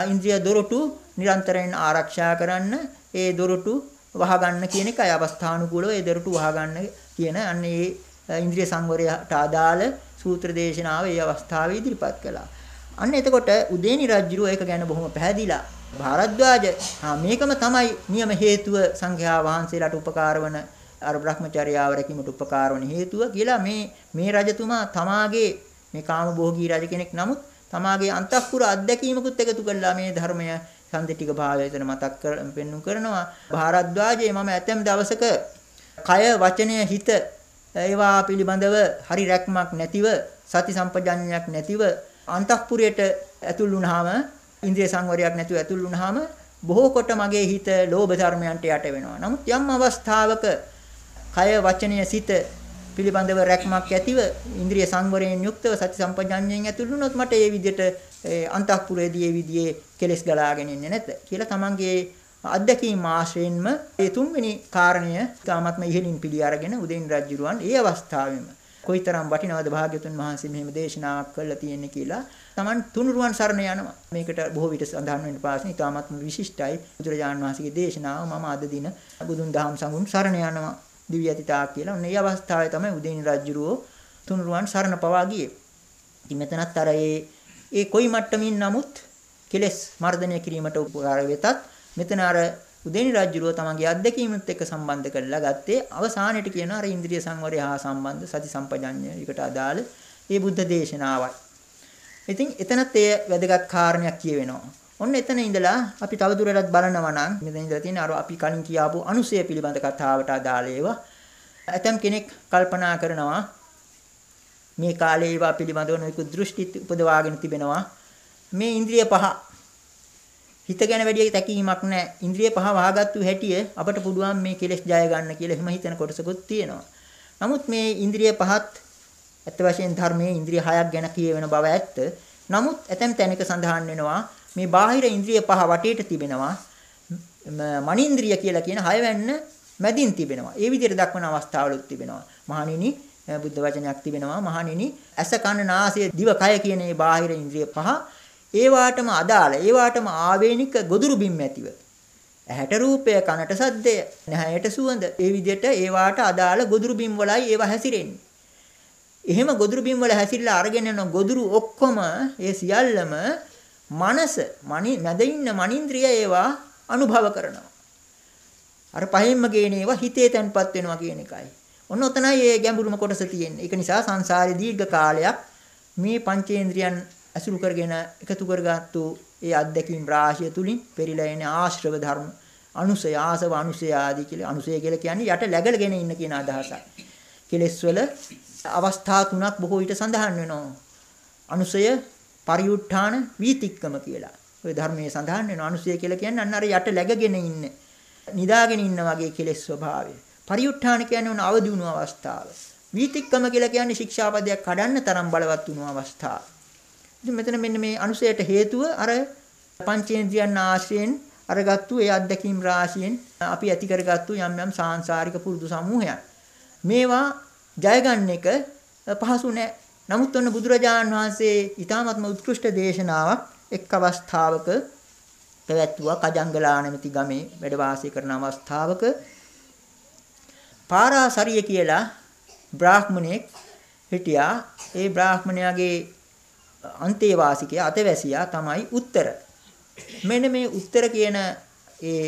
ඉන්ද්‍රිය දොරටු නිරන්තරයෙන් ආරක්ෂා කරන්න ඒ දොරටු වහගන්න කියන එකයි අවස්ථානුකූලව ඒ දොරටු වහගන්න කියන අන්න ඒ ඉන්ද්‍රිය සංවරයට අදාළ සූත්‍ර දේශනාව ඒ අවස්ථාවේ ඉදිරිපත් කළා. අන්න එතකොට උදේනි රජුරෝ ඒක ගැන බොහොම පැහැදිලා භාරද්වාජ මේකම තමයි නියම හේතුව සංඝයා වහන්සේලාට උපකාර වන අර Brahmacharyaව රැකීමට උපකාර වන හේතුව කියලා මේ මේ රජතුමා තමාගේ මේ කාමභෝගී රජ කෙනෙක් නමුත් තමාගේ අන්තఃපුර අත්දැකීමකුත් එකතු කළා මේ ධර්මය සම්දිටික භාවයෙන් මතක් කර පෙන්වු කරනවා භාරද්වාජයේ මම ඇතැම් දවසක කය වචනය හිත ඒවා පිළිබඳව හරි රැක්මක් නැතිව සති සම්පජඤ්ඤයක් නැතිව අන්තఃපුරයට ඇතුල් වුණාම ඉන්ද්‍රිය සංවරයක් නැතුව ඇතුල් වුණාම බොහෝ කොට මගේ හිත ලෝභ ධර්මයන්ට යට වෙනවා. නමුත් යම් අවස්ථාවක කය වචනය සිත පිළිබඳව රැක්මක් ඇතිව ඉන්ද්‍රිය සංවරයෙන් යුක්තව සති සම්පජඤ්ඤයෙන් ඇතුළු වුණොත් මට ඒ විදිහට අන්තఃපුරයේදී ඒ විදිහේ කෙලෙස් ගලාගෙන ඉන්නේ නැත කියලා තමන්ගේ අත්දැකීම් ආශ්‍රයෙන්ම ඒ තුන්වෙනි කාරණය තාමත්ම ඉහළින් පිළි අරගෙන උදේන් රජුරුවන් ඒ අවස්ථාවෙම කොයිතරම් වටිනවද භාග්‍යතුන් වහන්සේ මෙහෙම දේශනාවක් කළා තියෙන්නේ කියලා Taman තුනුරුවන් සරණ යනවා මේකට බොහෝ විට සඳහන් වෙන පාසෙ ඉතාමත්ම විශිෂ්ටයි බුදුරජාණන් වහන්සේගේ දේශනාව මම අද දින බුදුන් දහම් සංගුණ සරණ යනවා දිව්‍ය යතිතා කියලා. ඔන්න ඒ අවස්ථාවේ තමයි උදේනි රජුරෝ තුනුරුවන් සරණ පවා ගියේ. ඉතින් මෙතනත් අර ඒ ඒ කොයි මට්ටමින් නමුත් කෙලස් මර්ධනය කිරීමට උපකාර වෙතත් මෙතන අර උදේනි රජුරෝ තමන්ගේ අත්දැකීමත් එක්ක සම්බන්ධ කරලා ගත්තේ අවසානයේට කියන අර ඉන්ද්‍රිය සංවරය හා සම්බන්ධ සති සම්පජඤ්ඤය එකට අදාළ ඒ බුද්ධ දේශනාවයි. ඉතින් එතනත් ඒ වැදගත් කාරණයක් කියවෙනවා. ඔන්න එතන ඉඳලා අපි තවදුරටත් බලනවා නම් මෙතන ඉඳලා තියෙන අර අපි කලින් කියාපු අනුසය පිළිබඳ කතාවට අදාළ ඒවා. ඇතම් කෙනෙක් කල්පනා කරනවා මේ කාලේ ඒවා පිළිබඳව නොයෙකුත් දෘෂ්ටි උපදවාගෙන තිබෙනවා. මේ ඉන්ද්‍රිය පහ හිත ගැන වැඩි තැකීමක් නැහැ. ඉන්ද්‍රිය පහ වහගත්තු හැටිය අපට පුළුවන් මේ කෙලෙස් ජය ගන්න කියලා එහෙම හිතන කොටසකුත් තියෙනවා. නමුත් මේ ඉන්ද්‍රිය පහත් ඇත්ත වශයෙන් ධර්මයේ ඉන්ද්‍රිය හයක් ගැන කියවෙන බව ඇත්ත. නමුත් ඇතැම් තැනක සඳහන් වෙනවා මේ බාහිර ඉන්ද්‍රිය පහ වටේට තිබෙනවා මනින්ද්‍රිය කියලා කියන හයවැන්න මැදින් තිබෙනවා. ඒ විදිහට දක්වන අවස්ථාවලුත් තිබෙනවා. මහණෙනි බුද්ධ වචනයක් තිබෙනවා. මහණෙනි ඇස කන නාසය දිව කය කියන මේ බාහිර ඉන්ද්‍රිය පහ ඒ වාටම අදාළ ඒ වාටම ආවේනික ගොදුරු බිම් ඇතිව ඇහැට රූපය කනට සද්දය නැහැයට සුවඳ ඒ විදිහට ඒ වාට අදාළ ගොදුරු බිම් වලයි ඒවා හැසිරෙන්නේ. එහෙම ගොදුරු බිම් වල හැසිරලා අරගෙන යන ගොදුරු ඔක්කොම ඒ සියල්ලම මනස මනි මැද ඉන්න මනින්ද්‍රිය ඒවා අනුභව කරනවා. අර පහෙන්ම ගේන ඒවා හිතේ තැන්පත් වෙනවා කියන එකයි. ඔන්න ඔතනයි ඒ ගැඹුරුම කොටස තියෙන්නේ. ඒක නිසා සංසාරේ දීර්ඝ කාලයක් මේ පංචේන්ද්‍රියන් ඇසුරු කරගෙන එකතු කරගත්තු ඒ අත්දැකීම් රාශිය තුලින් පෙරිලා එන ආශ්‍රව ධර්ම අනුසය ආසව අනුසය ආදී කියලා අනුසය කියලා කියන්නේ යට läගලගෙන ඉන්න කියන අදහසයි. කෙලෙස් වල අවස්ථා තුනක් බොහෝ විට සඳහන් වෙනවා. අනුසය පරිඋත්ථාන වීතික්කම කියලා. ඔය ධර්මයේ සඳහන් වෙන අනුසය කියලා කියන්නේ අන්න අර යට läගගෙන ඉන්න. නිදාගෙන ඉන්න වගේ කෙලෙස් ස්වභාවය. පරිඋත්ථාන කියන්නේ උන අවදි වුණු අවස්ථාව. වීතික්කම කියලා කියන්නේ ශික්ෂාපදයක් කඩන්න තරම් බලවත් වුණු අවස්ථාව. ඉතින් මෙතන මෙන්න මේ අනුසයට හේතුව අර පංචේන්ද්‍රියන් ආශ්‍රයෙන් අරගත්තු ඒ අත්දැකීම් රාශියෙන් අපි ඇති කරගත්තු යම් යම් සාංශාරික පුරුදු සමූහයක්. මේවා ජය ගන්න එක පහසු නෑ. නමුත් ඔන්න බුදුරජාණන් වහන්සේ ඊ타ත්ම උත්කෘෂ්ඨ දේශනාවක් එක් අවස්ථාවක පැවැත්වුවා කජංගලා නැමැති ගමේ වැඩ වාසය කරන අවස්ථාවක පාරාසරිය කියලා බ්‍රාහ්මණෙක් හිටියා ඒ බ්‍රාහ්මණයාගේ අන්තේවාසිකයා අතවැසියා තමයි උත්තර. මෙන්න මේ උත්තර කියන ඒ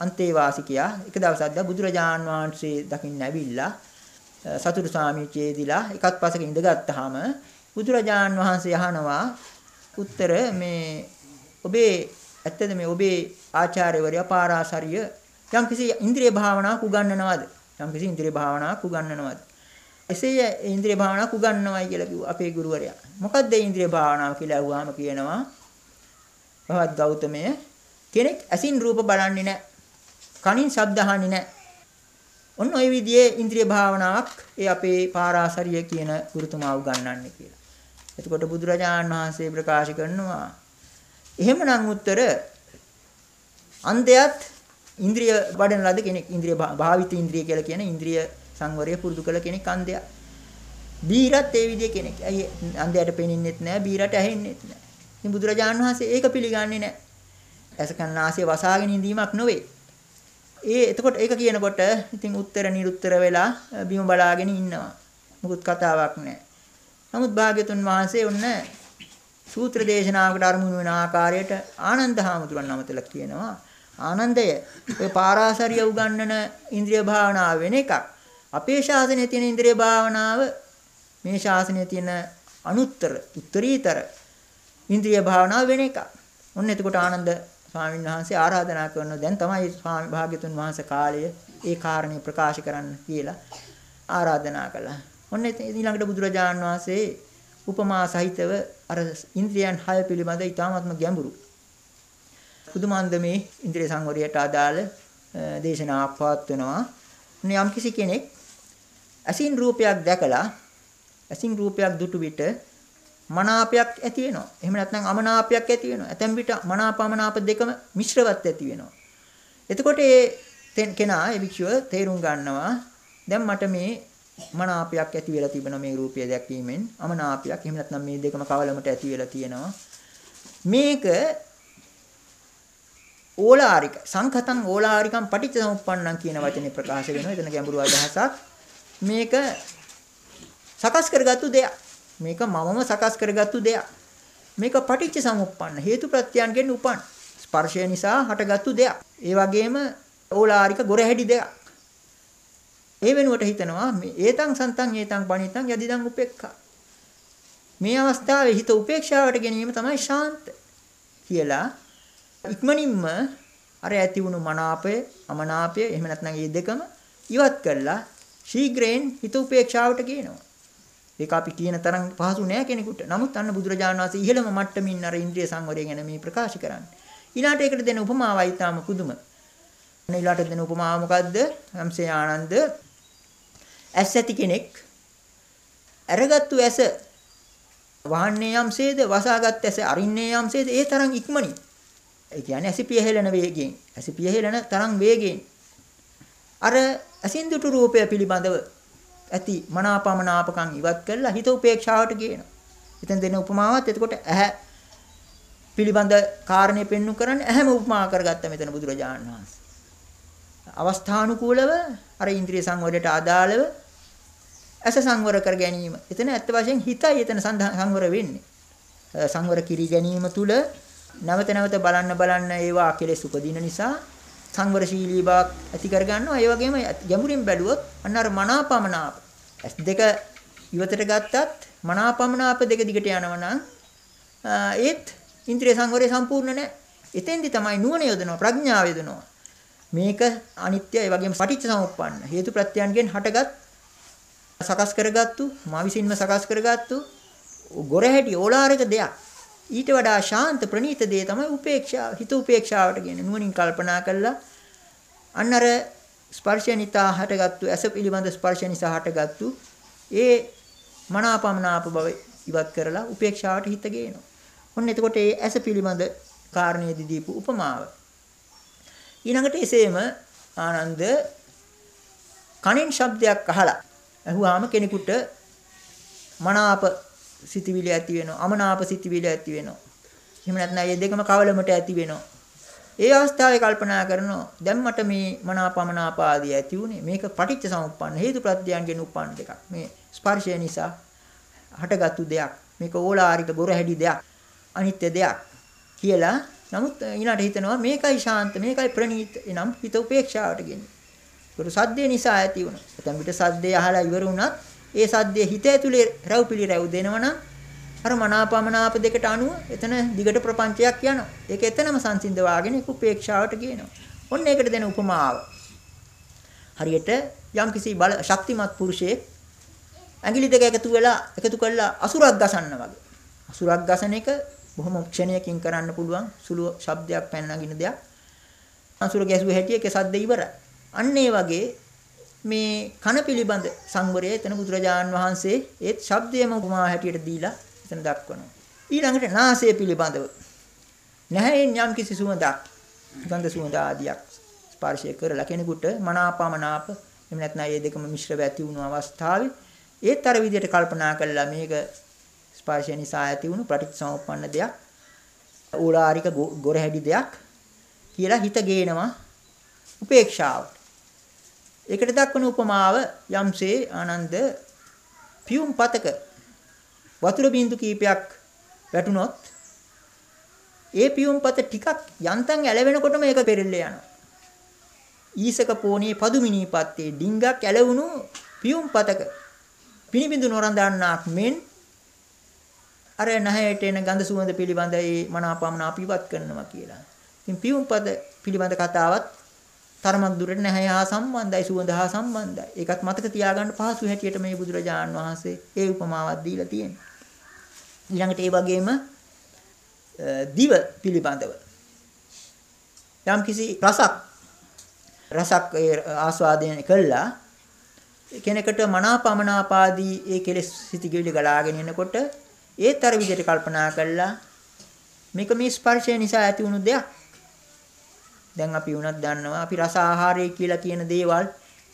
අන්තේවාසිකයා එක දවසක් බුදුරජාන් වහන්සේ දකින්න ඇවිල්ලා සතුරු සාමිචේදීලා එකත් පසක ඉඳගත්තාම බුදුරජාන් වහන්සේ අහනවා උත්තර මේ ඔබේ ඇත්තද මේ ඔබේ ආචාර්යවරයා පාරාසරිය යම්කිසි ඉන්ද්‍රිය භාවනාවක් උගන්වනවද? යම්කිසි ඉන්ද්‍රිය භාවනාවක් උගන්වනවද? එසේ ඉන්ද්‍රිය භාවනාවක් උගන්වනවයි කියලා කිව්වා අපේ ගුරුවරයා මොකක්ද ඉන්ද්‍රිය භාවනාව කියලා අහුවාම කියනවා භවත් ගෞතමය කෙනෙක් ඇසින් රූප බලන්නේ නැහැ කනින් ශබ්ද අහන්නේ නැහැ ඔන්න ওই විදිහේ ඉන්ද්‍රිය භාවනාවක් ඒ අපේ පාරාසරිය කියන ගුරුතුමා උගන්වන්නේ කියලා. එතකොට බුදුරජාණන් වහන්සේ ප්‍රකාශ කරනවා එහෙමනම් උත්තර අන්ධයත් ඉන්ද්‍රිය වඩන ලද කෙනෙක් ඉන්ද්‍රිය භාවිත ඉන්ද්‍රිය කියලා කියන ඉන්ද්‍රිය සංවරය පුරුදු කළ කෙනෙක් අන්ධයා. බීරත් ඒ විදිහේ කෙනෙක්. ඇයි අන්ධයාට පෙනෙන්නෙත් නැහැ බීරට ඇහෙන්නෙත් නැහැ. ඉතින් බුදුරජාණන් වහන්සේ ඒක පිළිගන්නේ නැහැ. ඇස කන්නාසය වසාගෙන ඉඳීමක් නොවේ. ඒ එතකොට ඒක කියනකොට ඉතින් උත්තර නිරුත්තර වෙලා බිම බලාගෙන ඉන්නවා. මොකුත් කතාවක් නැහැ. නමුත් භාග්‍යතුන් වහන්සේ ඔන්න සූත්‍ර දේශනාවකට අරමුණු වෙන ආකාරයට ආනන්ද හාමුදුරන් නමතල කියනවා. ආනන්දය ඔය පාරාසරිය උගන්වන ඉන්ද්‍රිය භාවනාව වෙන එකක්. අපේ ශාසනයේ තියෙන ඉන්ද්‍රිය භාවනාව මේ ශාසනයේ තියෙන අනුත්තර උත්තරීතර ඉන්ද්‍රිය භාවනාව වෙන එකක්. ඔන්න එතකොට ආනන්ද ස්වාමීන් වහන්සේ ආරාධනා කරනවා දැන් තමයි ස්වාමි භාග්‍යතුන් වහන්සේ කාලය ඒ කාරණේ ප්‍රකාශ කරන්න කියලා ආරාධනා කළා. ඔන්න ඊළඟට බුදුරජාණන් වහන්සේ උපමා සහිතව අර ඉන්ද්‍රියන් 6 පිළිබඳ ඊටාත්ම ගැඹුරු පුදුමාන්දමේ ඉන්ද්‍රිය සංවරයට අදාළ දේශනාවක් පවත්වනවා. යම් කිසි කෙනෙක් ඇසින් රූපයක් දැකලා ඇසින් රූපයක් දුටු විට මනාපයක් ඇති වෙනවා. එහෙම නැත්නම් අමනාපයක් ඇති වෙනවා. ඇතැම් විට මනාපමනාප දෙකම මිශ්‍රවත් ඇති වෙනවා. එතකොට ඒ කෙනා ඒ භික්ෂුව තේරුම් ගන්නවා දැන් මට මේ මනාපයක් ඇති වෙලා තිබෙනවා මේ රූපය දැක්වීමෙන් අමනාපයක් එහෙම නැත්නම් මේ දෙකම කවලමට ඇති වෙලා තියෙනවා මේක ඕලාරික සංඛතං ඕලාරිකම් පටිච්චසමුප්පන්නං කියන වචනේ ප්‍රකාශ වෙනවා. එතන ගැඹුරු අදහසක්. මේක සකස් කරගත්තු දෙයක්. මේක මමම සකස් කරගත්තු දෙයක්. මේක පටිච්චසමුප්පන්න හේතු ප්‍රත්‍යයන්ගෙන් උපන්. ස්පර්ශය නිසා හටගත්තු දෙයක්. ඒ වගේම ඕලාරික ගොරහැඩි දෙයක්. ඒ වෙනුවට හිතනවා මේ ඒතං සන්තං ඒතං පණිතං යදිදං උපේක්ඛා. මේ අවස්ථාවේ හිත උපේක්ෂාවට ගැනීම තමයි ශාන්ත කියලා ඉක්මනින්ම අර ඇති වුණු මනාපය, අමනාපය එහෙම නැත්නම් මේ දෙකම ඉවත් කරලා ශීඝ්‍රයෙන් හිත උපේක්ෂාවට ගේනවා. ඒක අපි කියන තරම් පහසු නෑ කෙනෙකුට. නමුත් අන්න බුදුරජාණන් වහන්සේ ඉහළම මට්ටමින් අර ඉන්ද්‍රිය සංවරය ගැන මේ ප්‍රකාශ කරන්නේ. ඊළාට ඒකට දෙන උපමාවයි තාම පුදුම. ඊළාට දෙන උපමාව මොකද්ද? හම්සේ ආනන්ද ඇස් ඇති කෙනෙක් අරගත්තු ඇස වහන්නේ යම්සේද වසාගත් ඇස අරින්නේ යම්සේද ඒ තරම් ඉක්මනින් ඒ කියන්නේ ඇසිපිය හෙලන වේගයෙන් ඇසිපිය හෙලන තරම් වේගයෙන් අර ඇසින් දුටු රූපය පිළිබඳව ඇති මනාපමනාපකම් ඉවත් කරලා හිත උපේක්ෂාවට ගේනවා. එතෙන් දෙන උපමාවත් එතකොට ඇහැ පිළිබඳ කාරණේ පෙන්වු කරන්නේ ඇහැම උපමා කරගත්ත මෙතන බුදුරජාණන් වහන්සේ. අවස්ථානුකූලව අර ඉන්ද්‍රිය සංවරයට අදාළව ඇස සංවර කර ගැනීම. එතන ඇත්ත වශයෙන් හිතයි එතන සංවර වෙන්නේ. සංවර කිරි ගැනීම තුල නැවත නැවත බලන්න බලන්න ඒවා කෙලෙස් උපදින නිසා සංවරශීලී බවක් ඇති කර ගන්නවා. ඒ වගේම ගැඹුරින් බැලුවොත් අන්න අර මනාපමනාප ඇස් දෙක ඉවතට ගත්තත් මනාපමනාප දෙක දිගට යනවා නම් ඒත් ඉන්ද්‍රිය සංවරය සම්පූර්ණ නැහැ. එතෙන්දි තමයි නුවණ යොදනවා ප්‍රඥාව යොදනවා. මේක අනිත්‍ය ඒ වගේම පටිච්ච සමුප්පන්න හේතු ප්‍රත්‍යයන්ගෙන් හටගත් සකස් කරගත්තු මා විසින්ම සකස් කරගත්තු ගොරහැටි ඕලාරික දෙයක් ඊට වඩා ශාන්ත ප්‍රණීත දේ තමයි උපේක්ෂාව හිත උපේක්ෂාවට කියන්නේ නුවණින් කල්පනා කළා අන්න අර ස්පර්ශය නිසා හටගත්තු ඇස පිළිබඳ ස්පර්ශය නිසා හටගත්තු ඒ මනාපමනාප බව ඉවත් කරලා උපේක්ෂාවට හිත ගේනවා. ඔන්න එතකොට ඒ ඇස පිළිබඳ කාරණේදී දීපු උපමාව. ඊළඟට එසේම ආනන්ද කණින් ශබ්දයක් අහලා ඇහුවාම කෙනෙකුට මනාප සිතිවිලි ඇති වෙනවා. අමනාප සිතිවිලි ඇති වෙනවා. එහෙම නැත්නම් මේ දෙකම කවලමට ඇති වෙනවා. ඒ අවස්ථාවේ කල්පනා කරනවා දැන් මට මේ මනාපමනාප ආදී ඇති උනේ මේක පටිච්ච සමුප්පන්න හේතු ප්‍රත්‍යයන්ගෙන් උපන් දෙකක්. මේ ස්පර්ශය නිසා හටගත්තු දෙයක්. මේක ඕලාරික ගොරහැඩි දෙයක්. අනිත්‍ය දෙයක්. කියලා නමුත් ඊළාට හිතනවා මේකයි ශාන්ත මේකයි ප්‍රණීත. එනම් හිත උපේක්ෂාවට ගෙන්නේ ඒක සද්දේ නිසා ඇති වුණා. නැත්නම් පිට සද්දේ අහලා ඉවර වුණත් ඒ සද්දේ හිත ඇතුලේ රැව්පිලි රැව් දෙනවනම් අර මනාපමනාප දෙකට අනුව එතන දිගට ප්‍රපංචයක් යනවා. ඒක එතනම සංසිඳ වාගෙන ඒක උපේක්ෂාවට ගේනවා. ඔන්න ඒකට දෙන උපමාව. හරියට යම්කිසි බල ශක්තිමත් පුරුෂයෙක් ඇඟිලි දෙක එකතු වෙලා එකතු කරලා අසුරක් ගසන්න වගේ. අසුරක් ගසන එක බොහොම ක්ෂණයකින් කරන්න පුළුවන් සුළු ශබ්දයක් පැන නගින දෙයක්. අසුර ගැසුව හැටි ඒකේ සද්ද ඉවරයි. අන්න ඒ වගේ මේ කන පිළිබඳ සංවරය එතන බුදුරජාන් වහන්සේ ඒත් ශබ්දයම උපමා හැටියට දීලා එතන දක්වනවා. ඊළඟට නාසය පිළිබඳව නැහැෙන් යම් කිසි සුවඳක් ගන්ධ සුවඳ ආදියක් ස්පර්ශය කරලා කෙනෙකුට මනාපමනාප එහෙම නැත්නම් මේ දෙකම මිශ්‍රව ඇති වුණු අවස්ථාවේ ඒත් අර විදිහට කල්පනා කළා මේක ස්පර්ශය නිසා ඇති වුණු ප්‍රතිසම්පන්න දෙයක් ඕලාරික ගොරහැඩි දෙයක් කියලා හිත ගේනවා උපේක්ෂාවට ඒකට දක්වන උපමාව යම්සේ ආනන්ද පියුම් පතක වතුර බින්දු කීපයක් වැටුනොත් ඒ පියුම් පත ටිකක් යන්තම් ඇලවෙනකොටම ඒක පෙරෙල්ල යනවා. ඊසක පෝණේ පදුමිනී පත්තේ ඩිංගක් ඇලවුණු පියුම් පතක පිනිබිඳු නොරඳන්නාක් මෙන් අර නැහැයට එන ගඳ සුවඳ පිළිබඳ ඒ මනාපමන අපිවත් කරනවා කියලා. ඉතින් පියුම් පද පිළිබඳ කතාවත් තරමක් දුරට නැහැ හා සම්බන්ධයි සුවඳ හා සම්බන්ධයි. ඒකත් මතක තියාගන්න පහසු හැටියට මේ බුදුරජාණන් වහන්සේ ඒ උපමාවක් දීලා තියෙනවා. ඊළඟට ඒ වගේම දිව පිළිබඳව යම් කිසි රසක් රසක් ආස්වාදනය කළා කෙනෙකුට මනාපමනාපාදී ඒ කෙලෙස් සිතිවිලි ගලාගෙන එනකොට ඒත් අර විදිහට කල්පනා කළා මේක මේ ස්පර්ශය නිසා ඇති වුණු දෙයක්. දැන් අපි වුණත් දන්නවා අපි රස ආහාරය කියලා කියන දේවල්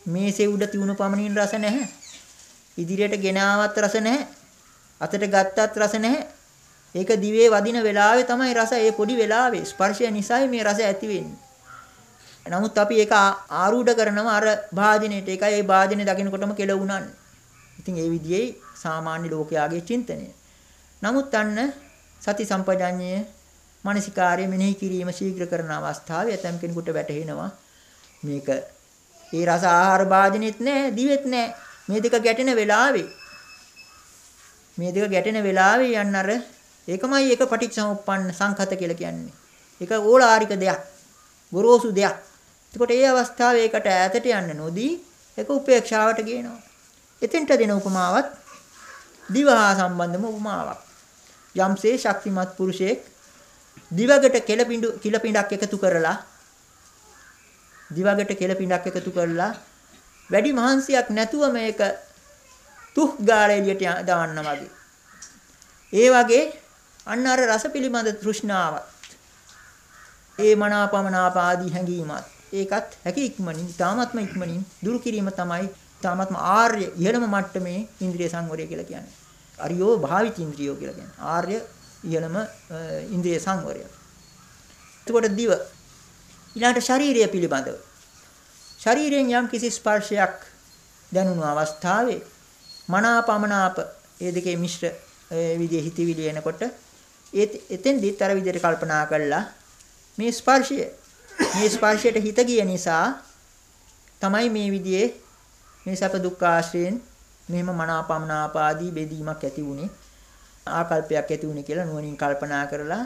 මේසේ උඩ තියුණු පමණින් රස නැහැ. ඉදිරියට ගෙනාවත් රස නැහැ. අතට ගත්තත් රස නැහැ. ඒක දිවේ වදින වෙලාවේ තමයි රස ඒ පොඩි වෙලාවේ ස්පර්ශය නිසායි මේ රස ඇති වෙන්නේ. නමුත් අපි ඒක ආරූඪ කරනවා අර භාජනයේට. ඒකයි ඒ භාජනේ දකින්නකොටම කෙලවුණන්නේ. ඉතින් ඒ විදිහේ සාමාන්‍ය ලෝකයාගේ චින්තනය. නමුත් අන්න සති සම්පජඤ්ඤය මානසිකාර්ය මෙනෙහි කිරීම ශීඝ්‍ර කරන අවස්ථාවේ ඇතම් කෙනෙකුට වැටහෙනවා මේක ඒ රස ආහාර භාජනෙත් නැහැ දිවෙත් නැහැ මේ දෙක ගැටෙන වෙලාවේ මේ දෙක ගැටෙන වෙලාවේ යන්න අර ඒකමයි එක පටිච්චසමුප්පන්න සංඛත කියලා කියන්නේ. ඒක ඕලාරික දෙයක්. ගොරෝසු දෙයක්. එතකොට ඒ අවස්ථාවේ ඒකට ඈතට යන්න නොදී ඒක උපේක්ෂාවට ගේනවා. එතෙන්ට දෙන උපමාවත් දිවහා සම්බන්ධම උපමාවක්. යම්සේ ශක්තිමත් පුරුෂයෙක් දිවකට කෙලපිඬු කිලපිඬක් එකතු කරලා දිවකට කෙලපිඬක් එකතු කරලා වැඩි මහන්සියක් නැතුව මේක තුහ් ගාලා එළියට දාන්න වගේ. ඒ වගේ අන්න අර රස පිළිබඳ තෘෂ්ණාවත් ඒ මනාපමනාප ආදී හැඟීමත් ඒකත් හැකි ඉක්මනින් තාමත්ම ඉක්මනින් දුරු කිරීම තමයි තාමත්ම ආර්ය ඉහළම මට්ටමේ ඉන්ද්‍රිය සංවරය කියලා කියන්නේ. අරියෝ භාවිත ඉන්ද්‍රියෝ කියලා කියන්නේ. ආර්ය ඉහළම ඉන්ද්‍රිය සංවරය. එතකොට දිව ඊළඟට ශාරීරිය පිළිබඳව. ශරීරයෙන් යම් කිසි ස්පර්ශයක් දැනුණු අවස්ථාවේ මනාපමනාප ඒ දෙකේ මිශ්‍ර විදිහේ හිතවිලි එනකොට ඒ එතෙන්දිත් අර විදිහට කල්පනා කළා මේ ස්පර්ශය මේ ස්පර්ශයට හිත ගිය නිසා තමයි මේ විදිහේ මේ සැප දුක්ඛ ආශ්‍රයෙන් මෙහෙම මනාපමනාප ආදී බෙදීමක් ඇති වුනේ ආකල්පයක් ඇති වුනේ කියලා නුවණින් කල්පනා කරලා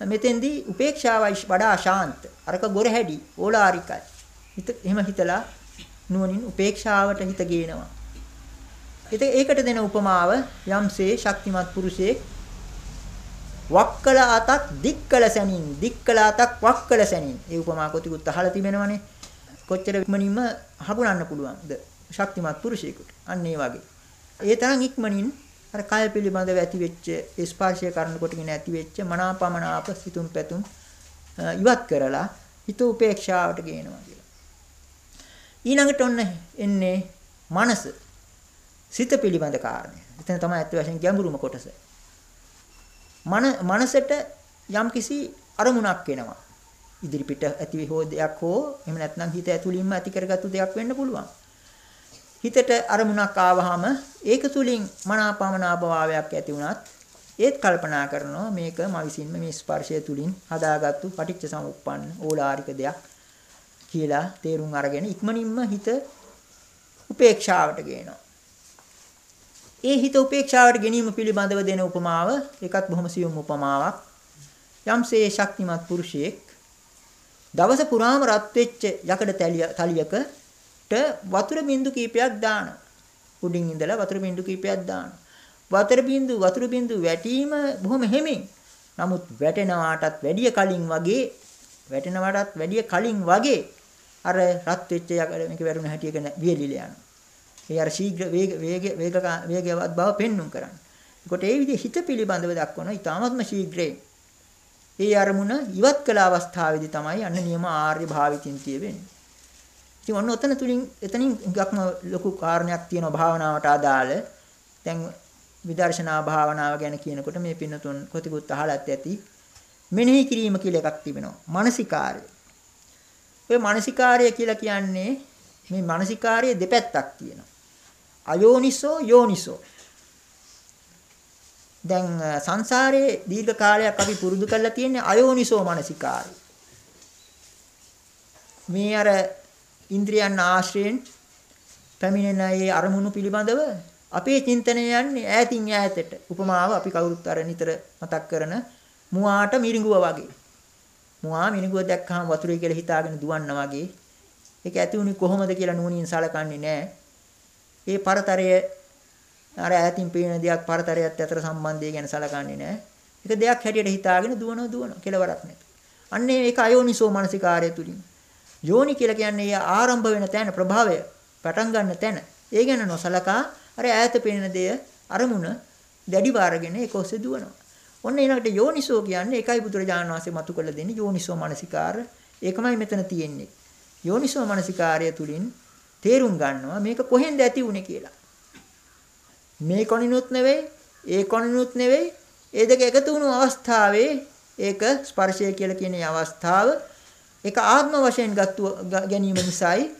මෙතෙන්දී උපේක්ෂාවයි වඩා ශාන්ත. අරක ගොරහැඩි ඕලාරිකයි. හිත එහෙම හිතලා නුවණින් උපේක්ෂාවට හිත ගේනවා. ඒකට දෙන උපමාව යම්සේ ශක්තිමත් පුරුෂයෙක් වක්කල අතක් දික්කල සැනින් දික්කල අතක් වක්කල සැනින්. ඒ උපමා කොටිකුත් අහලා තිබෙනවනේ. කොච්චර ඉක්මනින්ම හපුනන්න පුළුවන්ද? ශක්තිමත් පුරුෂයෙකුට. අන්න ඒ වගේ. ඒ තරම් ඉක්මනින් අර කය පිළිබඳව ඇති වෙච්ච ස්පර්ශය කරන කොටගෙන ඇති වෙච්ච මනාපමනාප සිතුම් පැතුම් ඉවත් කරලා හිත උපේක්ෂාවට ගේනවා කියලා ඊළඟට ඔන්න එන්නේ මනස සිත පිළිබඳ කාරණය එතන තමයි ඇත්ත වශයෙන් ගැඹුරුම කොටස මන මනසට යම්කිසි අරමුණක් එනවා. ඉදිරි පිට ඇති හෝ දෙයක් හෝ එහෙම නැත්නම් හිත ඇතුළින්ම ඇති කරගත්තු දෙයක් වෙන්න පුළුවන්. හිතට අරමුණක් ආවහම ඒක තුලින් මනාපමනා භාවයක් ඇති වුණත් ඒත් කල්පනා කරනවා මේක ම විසින්ම මේ ස්පර්ශය තුලින් හදාගත්තු පටිච්ච සමුප්පන්න ඕලාරික දෙයක් කියලා තේරුම් අරගෙන ඉක්මනින්ම හිත උපේක්ෂාවට ගේනවා. ඒ හිත උපේක්ෂාවට ගැනීම පිළිබඳව දෙන උපමාව ඒකත් බොහොම සියුම් උපමාවක්. යම්සේ ශක්තිමත් පුරුෂයෙක් දවස පුරාම රත් වෙච්ච යකඩ තලියකට වතුර බින්දු කීපයක් දානවා. උඩින් ඉඳලා වතුර බින්දු කීපයක් දානවා. වතුර බින්දු වතුර බින්දු වැටීම බොහොම හැමෙන්. නමුත් වැටෙනවාටත් වැඩිය කලින් වගේ වැටෙනවාටත් වැඩිය කලින් වගේ අර රත් වෙච්ච යකඩ මේක වැරුණ හැටියක වියලිලා යනවා. ඒ අර ශීඝ්‍ර වේග වේග වේග වේගවත් බව පෙන්눔 කරන්නේ. ඒකට ඒ විදිහ හිත පිළිබඳව දක්වන ඊ타ත්ම ශීඝ්‍රයෙන්. ඒ අරමුණ ඉවත් කළ අවස්ථාවේදී තමයි අන්න නියම ආර්ය භාවිතින්තිය වෙන්නේ. ඉතින් ඔන්න ඔතන තුලින් එතනින් ගක්ම ලොකු කාරණයක් තියෙනවා භාවනාවට අදාළ. දැන් විදර්ශනා භාවනාව ගැන කියනකොට මේ පින්නතුන් කොතිකුත් අහලත් ඇති. මෙනෙහි කිරීම කියලා එකක් තිබෙනවා. මානසිකාර්ය. ඔය මානසිකාර්ය කියලා කියන්නේ මේ මානසිකාර්යයේ දෙපැත්තක් තියෙනවා. අයෝනිසෝ යෝනිසෝ දැන් සංසාරයේ දීර්ඝ කාලයක් අපි පුරුදු කරලා තියෙන්නේ අයෝනිසෝ මනසිකාරය. මේ අර ඉන්ද්‍රියන් ආශ්‍රයෙන් පැමිණෙන ඒ අරමුණු පිළිබඳව අපේ චින්තනය යන්නේ ඈතින් ඈතට. උපමාව අපි කවුරුත් අර නිතර මතක් කරන මුවාට මිරිඟුව වගේ. මුවා මිරිඟුව දැක්කහම වතුරේ කියලා හිතාගෙන දුවන්න වගේ. ඒක ඇති උනේ කොහොමද කියලා නුවණින් සලකන්නේ නැහැ. ඒ පරතරය අර ඈතින් පේන දෙයක් පරතරයත් අතර සම්බන්ධය ගැන සලකන්නේ නැහැ. ඒක දෙයක් හැටියට හිතාගෙන දුවනවා දුවනවා කෙලවරක් නැතු. අන්නේ ඒක අයෝනිසෝ මනසිකාරය තුලින්. යෝනි කියලා කියන්නේ ආරම්භ වෙන තැන ප්‍රභාවය පටන් ගන්න තැන. ඒ ගැන නොසලකා අර ඈත පෙනෙන දෙය අරමුණ දැඩි වාරගෙන ඒක ඔස්සේ දුවනවා. ඔන්න ඊළඟට යෝනිසෝ කියන්නේ ඒකයි බුදුරජාණන් වහන්සේ මතු කළ දෙන්නේ යෝනිසෝ මනසිකාර. ඒකමයි මෙතන තියෙන්නේ. යෝනිසෝ මනසිකාරය තුලින් තේරුම් ගන්නවා මේක කොහෙන්ද ඇති වුනේ කියලා. මේ කොනිනුත් නෙවෙයි, ඒ කොනිනුත් නෙවෙයි, ඒ දෙක එකතු වුණු අවස්ථාවේ ඒක ස්පර්ශය කියලා කියන අවස්ථාව ඒක ආත්ම වශයෙන් ගත්තු ගැනීම නිසායි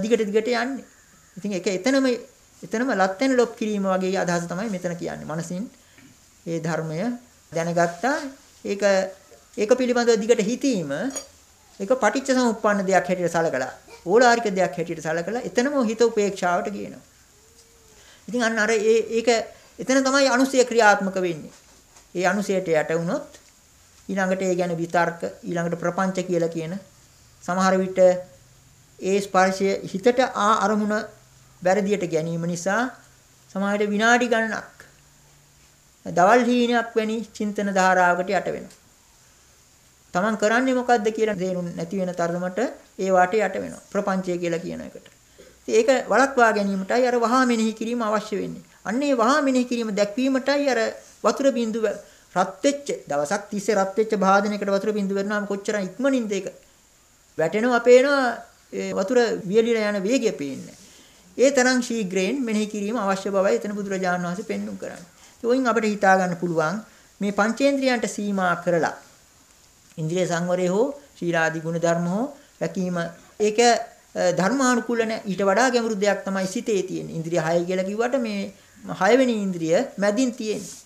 දිගට දිගට යන්නේ. ඉතින් ඒක එතනම එතනම ලත්ෙන් ලොප් කිරීම වගේ අදහස තමයි මෙතන කියන්නේ. මනසින් ඒ ධර්මය දැනගත්තා. ඒක ඒක පිළිබඳව දිගට හිතීම ඒක පටිච්ච සමුප්පන්න දෙයක් හැටියට සලකලා ඕලාරික දෙයක් හැටියට සලකලා එතනම හිත උපේක්ෂාවට ගේනවා. ඉතින් අන්න අර ඒ ඒක එතන තමයි අනුසය ක්‍රියාත්මක වෙන්නේ. ඒ අනුසයට යට වුණොත් ඊළඟට ඒ ගැන විතර්ක ඊළඟට ප්‍රපංච කියලා කියන සමහර විට ඒ ස්පර්ශය හිතට ආ අරමුණ වැරදියට ගැනීම නිසා සමහරට විනාඩි ගණනක් දවල් හීනයක් වැනි චින්තන ධාරාවකට යට වෙනවා. Taman කරන්නේ මොකද්ද කියලා තේරුම් නැති වෙන තරමට ඒ වාටේ යට වෙනවා. ප්‍රපංචය කියලා කියන එකට. ඒක වළක්වා ගැනීමටයි අර වහා මෙනෙහි කිරීම අවශ්‍ය වෙන්නේ. අන්න ඒ වහා මෙනෙහි කිරීම දැක්වීමටයි අර වතුර බින්දුව රත් වෙච්ච දවසක් තිස්සේ රත් වෙච්ච භාජනයකට වතුර බින්දුව වෙනවාම කොච්චර ඉක්මනින්ද ඒක වැටෙනවා පේනවා ඒ වතුර වියලිලා යන වේගය පේන්නේ. ඒ තරම් ශීඝ්‍රයෙන් මෙනෙහි කිරීම අවශ්‍ය බවයි එතන බුදුරජාණන් වහන්සේ පෙන්වුම් කරන්නේ. ඒ වයින් අපිට හිතා ගන්න පුළුවන් මේ පංචේන්ද්‍රයන්ට සීමා කරලා ඉන්ද්‍රිය සංවරය හෝ ශීලාදී ගුණ ධර්ම හෝ රැකීම ඒක ධර්මානුකූල නැහැ. ඊට වඩා ගැඹුරු දෙයක් තමයි සිතේ තියෙන්නේ. ඉන්ද්‍රිය 6 කියලා කිව්වට මේ 6 වෙනි ඉන්ද්‍රිය මැදින් තියෙන්නේ.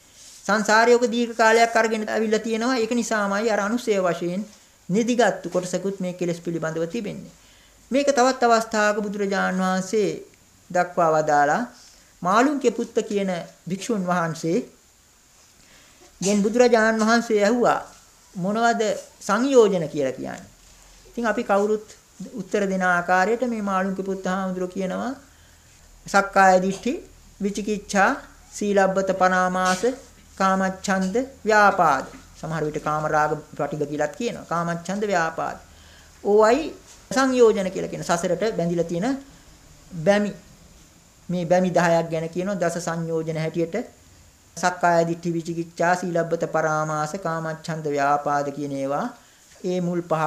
සංසාරයක දීර්ඝ කාලයක් අරගෙන අවිල්ලා තියෙනවා. ඒක නිසාමයි අර අනුසය වශයෙන් නිදිගත්තු කොටසකුත් මේ කෙලෙස් පිළිබඳව තිබෙන්නේ. මේක තවත් අවස්ථාවක බුදුරජාන් වහන්සේ දක්වා වදාලා මාළුන්ගේ පුත්ත කියන භික්ෂුන් වහන්සේ ගෙන් බුදුරජාන් වහන්සේ ඇහුවා මොනවද සංයෝජන කියලා කියන්නේ. ඉතින් අපි කවුරුත් උත්තර දෙන ආකාරයට මේ මාළුන්ගේ පුත්ත හාමුදුරුවෝ කියනවා සක්කාය දිට්ඨි විචිකිච්ඡා සීලබ්බත පනාමාස කාමච්ඡන්ද ව්‍යාපාද. සමහර විට කාමරාග ප්‍රතිග කියලාත් කියනවා. කාමච්ඡන්ද ව්‍යාපාද. ඕයි සංයෝජන කියලා කියන සසරට බැඳිලා තියෙන බැමි. මේ බැමි 10ක් ගැන කියනවා. දස සංයෝජන හැටියට සක්කාය දිට්ඨි විචිකිච්ඡා සීලබ්බත පරාමාස කාමච්ඡන්ද ව්‍යාපාද කියන ඒවා ඒ මුල් පහ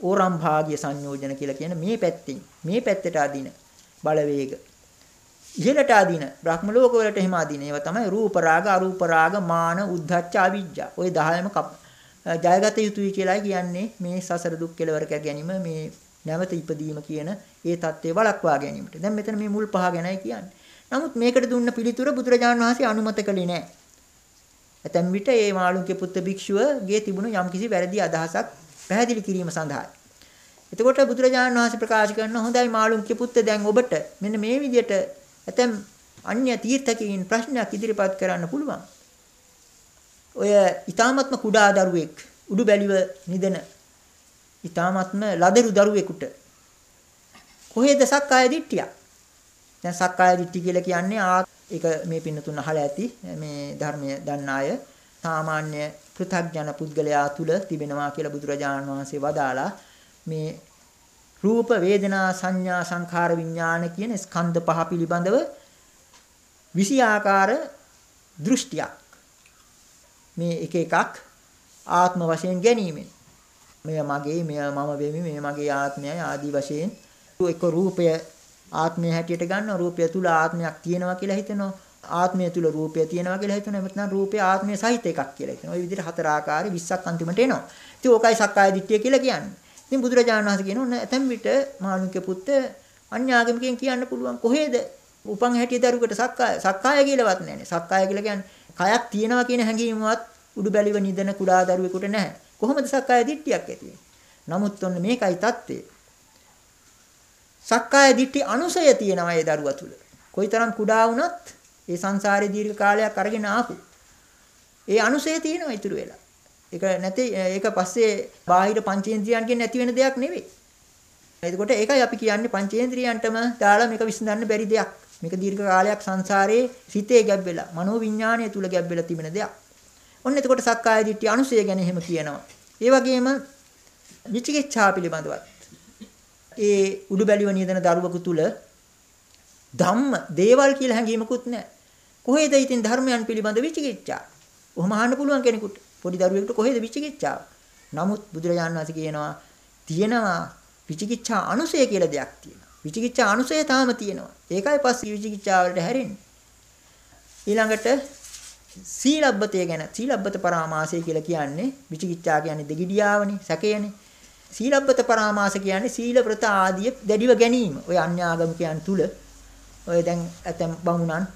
ඕරම් භාග්‍ය සංයෝජන කියලා කියන මේ පැත්තෙන්. මේ පැත්තට අදින බලවේග. ඉහළට ආදීන බ්‍රහ්ම ලෝකවලට එහෙම ආදීන. ඒවා තමයි රූප රාග අරූප රාග මාන උද්ධච්ච අවිජ්ජා. ওই 10ම ජයගත යුතුයි කියලායි කියන්නේ මේ සසර දුක් කෙලවර ගැනීම මේ නැවත ඉපදීම කියන ඒ தත්ත්වය වළක්වා ගැනීමට. දැන් මෙතන මේ මුල් පහ ගැනයි කියන්නේ. නමුත් මේකට දුන්න පිළිතුර බුදුරජාණන් වහන්සේ අනුමත කළේ නැහැ ඇතැම් විට ඒ මාළුන්ගේ පුත්ත භික්ෂුවගේ තිබුණු යම්කිසි වැරදි අදහසක් පැහැදිලි කිරීම සඳහායි. එතකොට බුදුරජාණන් වහන්සේ ප්‍රකාශ කරන හොඳයි මාළුන්ගේ පුත්ත දැන් ඔබට මෙන්න මේ විදිහට ඇතැම් අන්‍ය තීර්ථකයන් ප්‍රශ්නයක් ඉදිරිපත් කරන්න පුළුවන්. ඔය ඊ타මත්ම කුඩා දරුවෙක් උඩු බැලිව නිදන ඊ타මත්ම ලදරු දරුවෙකුට කොහෙද සක්කාය දිට්ඨිය? දැන් සක්කාය දිට්ඨිය කියලා කියන්නේ ආ ඒක මේ පින්නතුන් අහලා ඇති මේ ධර්මය දන්න අය සාමාන්‍ය පෘථග්ජන පුද්ගලයා තුල තිබෙනවා කියලා බුදුරජාණන් වහන්සේ වදාලා මේ රූප වේදනා සංඥා සංඛාර විඥාන කියන ස්කන්ධ පහ පිළිබඳව විසි ආකාර දෘෂ්ටියක්. මේ එක එකක් ආත්ම වශයෙන් ගැනීමෙන්. මෙය මගේ මෙය මම වෙමි මෙය මගේ ආත්මයයි ආදී වශයෙන්. එක රූපය ආත්මය හැටියට ගන්නවා රූපය තුල ආත්මයක් තියෙනවා කියලා හිතෙනවා. ආත්මය තුල රූපය තියෙනවා කියලා හිතෙනවා. එතන රූපය ආත්මය සහිත එකක් කියලා හිතෙනවා. ওই විදිහට හතර ආකාරي 20ක් අන්තිමට එනවා. ඉතින් ඕකයි සක්කාය දිට්ඨිය කියලා කියන්නේ. ඉතින් බුදුරජාණන් වහන්සේ කියනවා ඇතැම් විට මාළුන්ගේ පුත්ත අන්‍යාගමිකෙන් කියන්න පුළුවන් කොහෙද උපන් හැටිය දරුවකට සක්කාය සක්කාය කියලාවත් නැහැනේ. සක්කාය කියලා කියන්නේ කයක් තියනවා කියන හැඟීමවත් උඩු බැලිව නිදන කුඩා දරුවෙකුට නැහැ. කොහොමද සක්කාය දිට්ඨියක් ඇති නමුත් ඔන්න මේකයි தත්ත්වය. සක්කාය දිට්ඨි අනුසය තියෙනවා ඒ දරුවා තුල. කොයිතරම් කුඩා වුණත් ඒ සංසාරේ දීර්ඝ කාලයක් අරගෙන ආපු. ඒ අනුසය තියෙනවා ඉතුරු වෙලා. ඒක නැති ඒක පස්සේ බාහිර පංචේන්ද්‍රියයන්ගෙන් නැති වෙන දෙයක් නෙවෙයි. එතකොට ඒකයි අපි කියන්නේ පංචේන්ද්‍රියයන්ටම දාලා මේක විසඳන්න බැරි දෙයක්. මේක දීර්ඝ කාලයක් සංසාරේ සිතේ ගැබ්බෙලා මනෝ විඥාණය තුල ගැබ්බෙලා තිබෙන දෙයක්. ඔන්න එතකොට සක්කාය දිට්ඨිය අනුසය ගැන එහෙම කියනවා. ඒ වගේම විචිකිච්ඡා පිළිබඳවත් ඒ උඩු බැලිව නියදන දරුවෙකු තුල ධම්ම දේවල් කියලා හැඟීමකුත් නැහැ. කොහෙද ඉතින් ධර්මයන් පිළිබඳ විචිකිච්ඡා? ඔහොම අහන්න පුළුවන් කෙනෙකුට. පොඩි දරුවෙකුට කොහෙද විචිකිච්ඡාව? නමුත් බුදුරජාණන් වහන්සේ කියනවා තියෙනවා විචිකිච්ඡා අනුසය කියලා දෙයක් තියෙනවා. විචිකිච්ඡා අනුසය තාම තියෙනවා. ඒකයි පස්සේ විචිකිච්ඡාව වලට හැරෙන්නේ. ඊළඟට සීලබ්බතය ගැන සීලබ්බත පරාමාසය කියලා කියන්නේ විචිකිච්ඡා කියන්නේ දෙගිඩියාවනේ සැකයනේ. සීලබ්බත පරාමාස කියන්නේ සීල व्रත ආදිය දැඩිව ගැනීම. ඔය අන්‍යාගමිකයන් තුල ඔය දැන් ඇතම් බමුණන්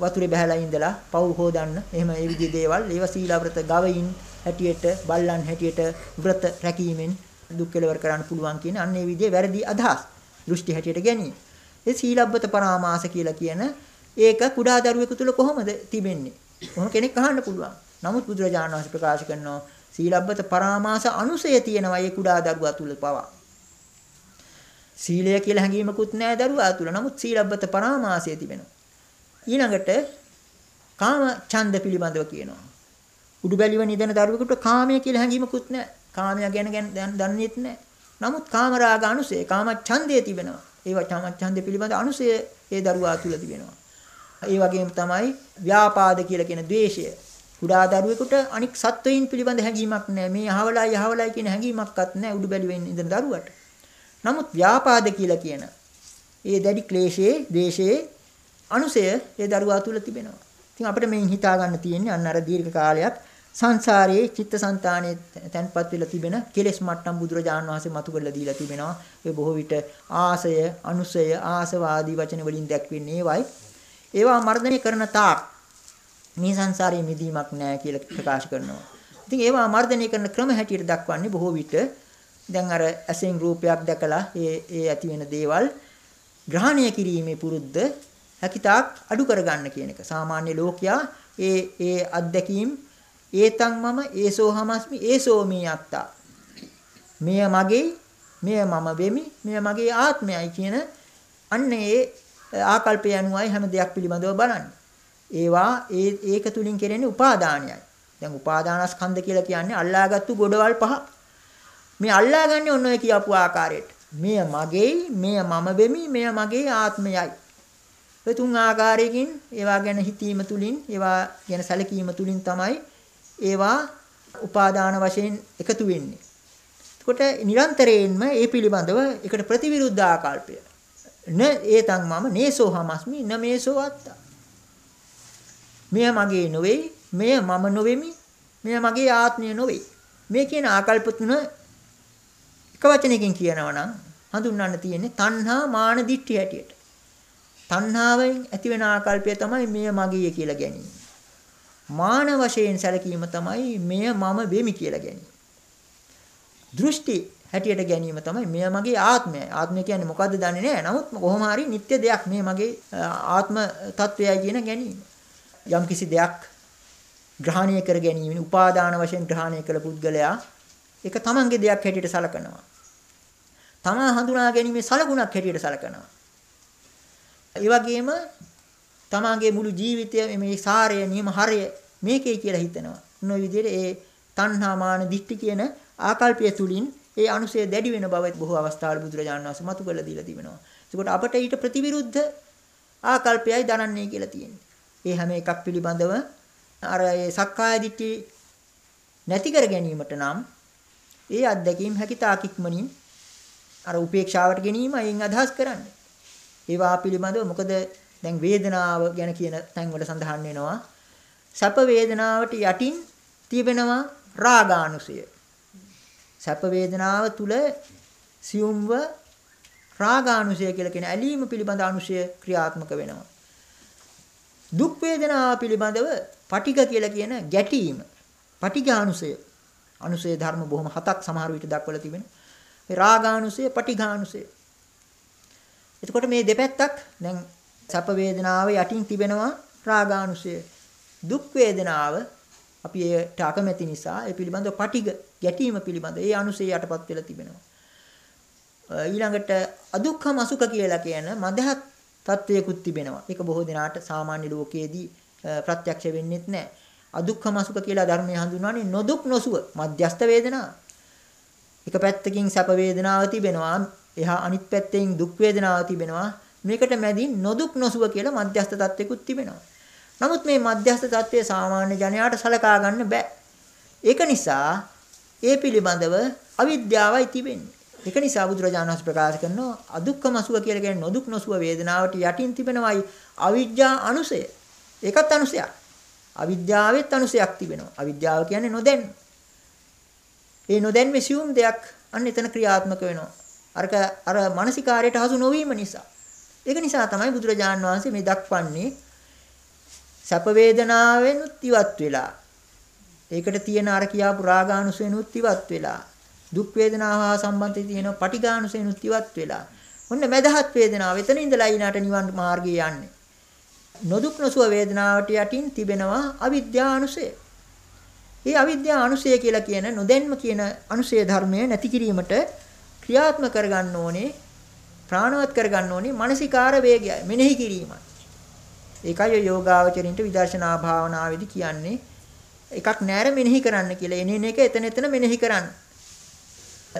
වතුරේ බහැලා ඉඳලා පව් හොදන්න එහෙම ඒ විදිහේ දේවල් ඒවා සීලව්‍රත ගවයින් හැටියට බල්ලන් හැටියට ව්‍රත රැකීමෙන් දුක් කෙලවර කරන්න පුළුවන් කියන අන්න ඒ විදිහේ වැරදි අදහස් දෘෂ්ටි හැටියට ගැනීම. ඒ සීලබ්බත පරාමාස කියලා කියන ඒක කුඩා දරුවෙකු තුල කොහොමද තිබෙන්නේ? කොහොම කෙනෙක් අහන්න පුළුවන්. නමුත් බුදුරජාණන් වහන්සේ ප්‍රකාශ කරනවා සීලබ්බත පරාමාස අනුසය තියෙනවා ඒ කුඩා දරුවා තුල පවා. සීලය කියලා හැඟීමකුත් නැහැ දරුවා තුල. නමුත් සීලබ්බත පරාමාසය තිබෙනවා. ඊළඟට කාම ඡන්ද පිළිබඳව කියනවා. උඩු බැලිව නිදන දරුවෙකුට කාමය කියලා හැඟීමකුත් නැහැ. කාමය ගැන දන්නේත් නැහැ. නමුත් කාමරාග අනුසය, කාම ඡන්දය තිබෙනවා. ඒවා කාම ඡන්දය පිළිබඳ අනුසය ඒ දරුවා තුල තිබෙනවා. ඒ වගේම තමයි ව්‍යාපාද කියලා කියන ද්වේෂය. කුඩා දරුවෙකුට අනික් සත්වයින් පිළිබඳ හැඟීමක් නැහැ. මේ අහවලයි අහවලයි කියන හැඟීමක්වත් නැහැ උඩු බැලිවෙන් ඉඳන දරුවට. නමුත් ව්‍යාපාද කියලා කියන ඒ දැඩි ක්ලේශයේ, ද්වේෂයේ අනුසය ඒ දරුවා තුල තිබෙනවා. ඉතින් අපිට මේන් හිතා ගන්න තියෙන්නේ අන්න අර දීර්ඝ කාලයක් සංසාරයේ චිත්තසංතානයේ තැන්පත් වෙලා තිබෙන කෙලෙස් මට්ටම් බුදුරජාණන් වහන්සේ මතු කරලා දීලා තිබෙනවා. ඒ බොහෝ විට ආසය, අනුසය, ආසවාදී වචන වලින් දැක්වෙන්නේ ඒවයි. ඒවා මර්ධනය කරන තාක් මේ සංසාරයේ මිදීමක් නැහැ කියලා ප්‍රකාශ කරනවා. ඉතින් ඒවා මර්ධනය කරන ක්‍රම හැටියට දක්වන්නේ බොහෝ විට දැන් අර ඇසෙන් රූපයක් දැකලා ඒ ඒ ඇති වෙන දේවල් ග්‍රහණය කිරීමේ පුරුද්ද හැකිතාක් අඩු කරගන්න කියන එක. සාමාන්‍ය ලෝකයා ඒ ඒ අත්දැකීම් ඒතං මම ඒසෝ හමස්මි ඒසෝ මේ අත්තා. මෙය මගේ මෙය මම වෙමි මෙය මගේ ආත්මයයි කියන අන්න ඒ ආකල්පය අනුවයි හැම දෙයක් පිළිබඳව බලන්නේ. ඒවා ඒ ඒක තුලින් කෙරෙන්නේ උපාදානයයි. දැන් උපාදානස්කන්ධ කියලා කියන්නේ අල්ලාගත්තු ගොඩවල් පහ. මේ අල්ලාගන්නේ ඔන්න ඔය කියපු ආකාරයට. මෙය මගේයි, මෙය මම වෙමි, මෙය මගේ ආත්මයයි. ඔය තුන් ආකාරයකින් ඒවා ගැන හිතීම තුලින් ඒවා ගැන සැලකීම තුලින් තමයි ඒවා උපාදාන වශයෙන් එකතු වෙන්නේ. එතකොට නිරන්තරයෙන්ම ඒ පිළිබඳව එකට ප්‍රතිවිරුද්ධ ආකල්පය. න ඒතං මම නේසෝ හමස්මි න මේසෝ අත්තා. මෙය මගේ නොවේයි, මෙය මම නොවෙමි, මෙය මගේ ආත්මය නොවේ. මේ කියන ආකල්ප තුන එක වචනයකින් කියනවා නම් හඳුන්වන්න තියෙන්නේ තණ්හා මාන දිට්ඨිය හැටියට. තණ්හාවෙන් ඇතිවෙන ආකල්පය තමයි මෙය මගේ කියලා ගැනීම. මාන වශයෙන් සැලකීම තමයි මෙය මම වෙමි කියලා ගැනීම. දෘෂ්ටි හැටියට ගැනීම තමයි මෙය මගේ ආත්මය. ආත්මය කියන්නේ මොකද්ද දන්නේ නැහැ. නමුත් කොහොම හරි නිත්‍ය දෙයක් මේ මගේ ආත්ම తත්වයයි කියන ගැනීම. යම් කිසි දෙයක් ග්‍රහණය කර ගැනීම, උපාදාන වශයෙන් ග්‍රහණය කළ පුද්ගලයා ඒක තමන්ගේ දෙයක් හැටියට සලකනවා. තමා හඳුනා ගැනීමේ සලකුණක් හැටියට සලකනවා. ඒ වගේම තමාගේ මුළු ජීවිතය මේ සාරය නියම හරය මේකේ කියලා හිතනවා. මොන විදිහට ඒ තණ්හා මාන දික්ටි කියන ආකල්පය තුලින් ඒ අනුසය දැඩි වෙන බව බොහෝ අවස්ථාවල බුදුරජාණන් වහන්සේ මතු කරලා දීලා තිබෙනවා. ඒකට අපට ඊට ප්‍රතිවිරුද්ධ ආකල්පයයි දනන්නේ කියලා තියෙන්නේ. ඒ හැම එකක් පිළිබඳව අර ඒ සක්කාය දිට්ඨි නැති කර ගැනීමට නම් ඒ අත්දැකීම් හැකිතාක් ඉක්මනින් අර උපේක්ෂාවට ගැනීම අයින් අදහස් කරන්නේ. ඒවා පිළිබඳව මොකද දැන් වේදනාව ගැන කියන තැන්වල සඳහන් වෙනවා. සැප වේදනාවට යටින් තිබෙනවා රාගානුසය. සැප වේදනාව තුල සියුම්ව රාගානුසය කියලා කියන ඇලීම පිළිබඳ අනුසය ක්‍රියාත්මක වෙනවා. දුක් වේදනාව පිළිබඳව පටිඝ කියලා කියන ගැටීම පටිඝානුසය. අනුසය ධර්ම බොහොම හතක් සමහර විට දක්වලා තිබෙනවා. රාගානුසය පටිඝානුසය. එතකොට මේ දෙපැත්තක් දැන් සැප වේදනාව යටින් තිබෙනවා රාගානුසය. දුක් වේදනාව අපි ඒට අකමැති නිසා ඒ පිළිබඳව පටිග ගැටීම පිළිබඳ ඒ අනුසය යටපත් වෙලා තිබෙනවා. ඊළඟට අදුක්ඛම අසුඛ කියලා කියන මදහත් තත්වයකුත් තිබෙනවා. ඒක බොහෝ දෙනාට සාමාන්‍ය ලෝකයේදී ප්‍රත්‍යක්ෂ වෙන්නේත් නැහැ. අදුක්ඛම අසුඛ කියලා ධර්මය හඳුන්වන්නේ නොදුක් නොසුව මධ්‍යස්ත වේදනාව. එක පැත්තකින් සැප වේදනාව තිබෙනවා එහා අනිත් පැත්තෙන් දුක් වේදනාව තිබෙනවා. මේකට මැදින් නොදුක් නොසුව කියලා මධ්‍යස්ථ තත්වයකුත් තිබෙනවා. නමුත් මේ මධ්‍යස්ථ තත්වයේ සාමාන්‍ය ජනයාට සලකා ගන්න බෑ. ඒක නිසා ඒ පිළිබඳව අවිද්‍යාවයි තිබෙන්නේ. ඒක නිසා බුදුරජාණන් වහන්සේ ප්‍රකාශ කරනවා අදුක්කම සුව කියලා කියන්නේ නොදුක් නොසුව වේදනාවට යටින් තිබෙනවයි අවිද්‍යා අනුසය. ඒකත් අනුසයක්. අවිද්‍යාවෙත් අනුසයක් තිබෙනවා. අවිද්‍යාව කියන්නේ නොදැන්. ඒ නොදැන්මේ සියුම් දෙයක් අන්න එතන ක්‍රියාත්මක වෙනවා. අරක අර මානසිකාරයට හසු නොවීම නිසා. ඒක නිසා තමයි බුදුරජාණන් වහන්සේ මේ දක්වන්නේ සැප වේදනාවෙනුත් ඉවත් වෙලා. ඒකට තියෙන අර කියාපු රාගානුසයනුත් ඉවත් වෙලා. දුක් වේදනාව හා සම්බන්ධ තියෙන පටිඝානුසයනුත් ඉවත් වෙලා. ඔන්න මදහත් වේදනාව එතන ඉඳලා ඊනාට නිවන් මාර්ගයේ යන්නේ. නොදුක් නොසුව වේදනාවට යටින් තිබෙනවා අවිද්‍යානුසය. මේ අවිද්‍යානුසය කියලා කියන නොදැන්ම කියන අනුසය ධර්මය නැති කිරීමට ක්‍රියාත්මක කරගන්න ඕනේ ප්‍රාණවත් කරගන්න ඕනේ මානසිකාර වේගයයි මෙනෙහි කිරීමයි. ඒකයි යෝගාවචරින්ට විදර්ශනා භාවනාවේදී කියන්නේ එකක් නෑර මෙනෙහි කරන්න කියලා. එනේන එක එතන එතන මෙනෙහි කරන්න.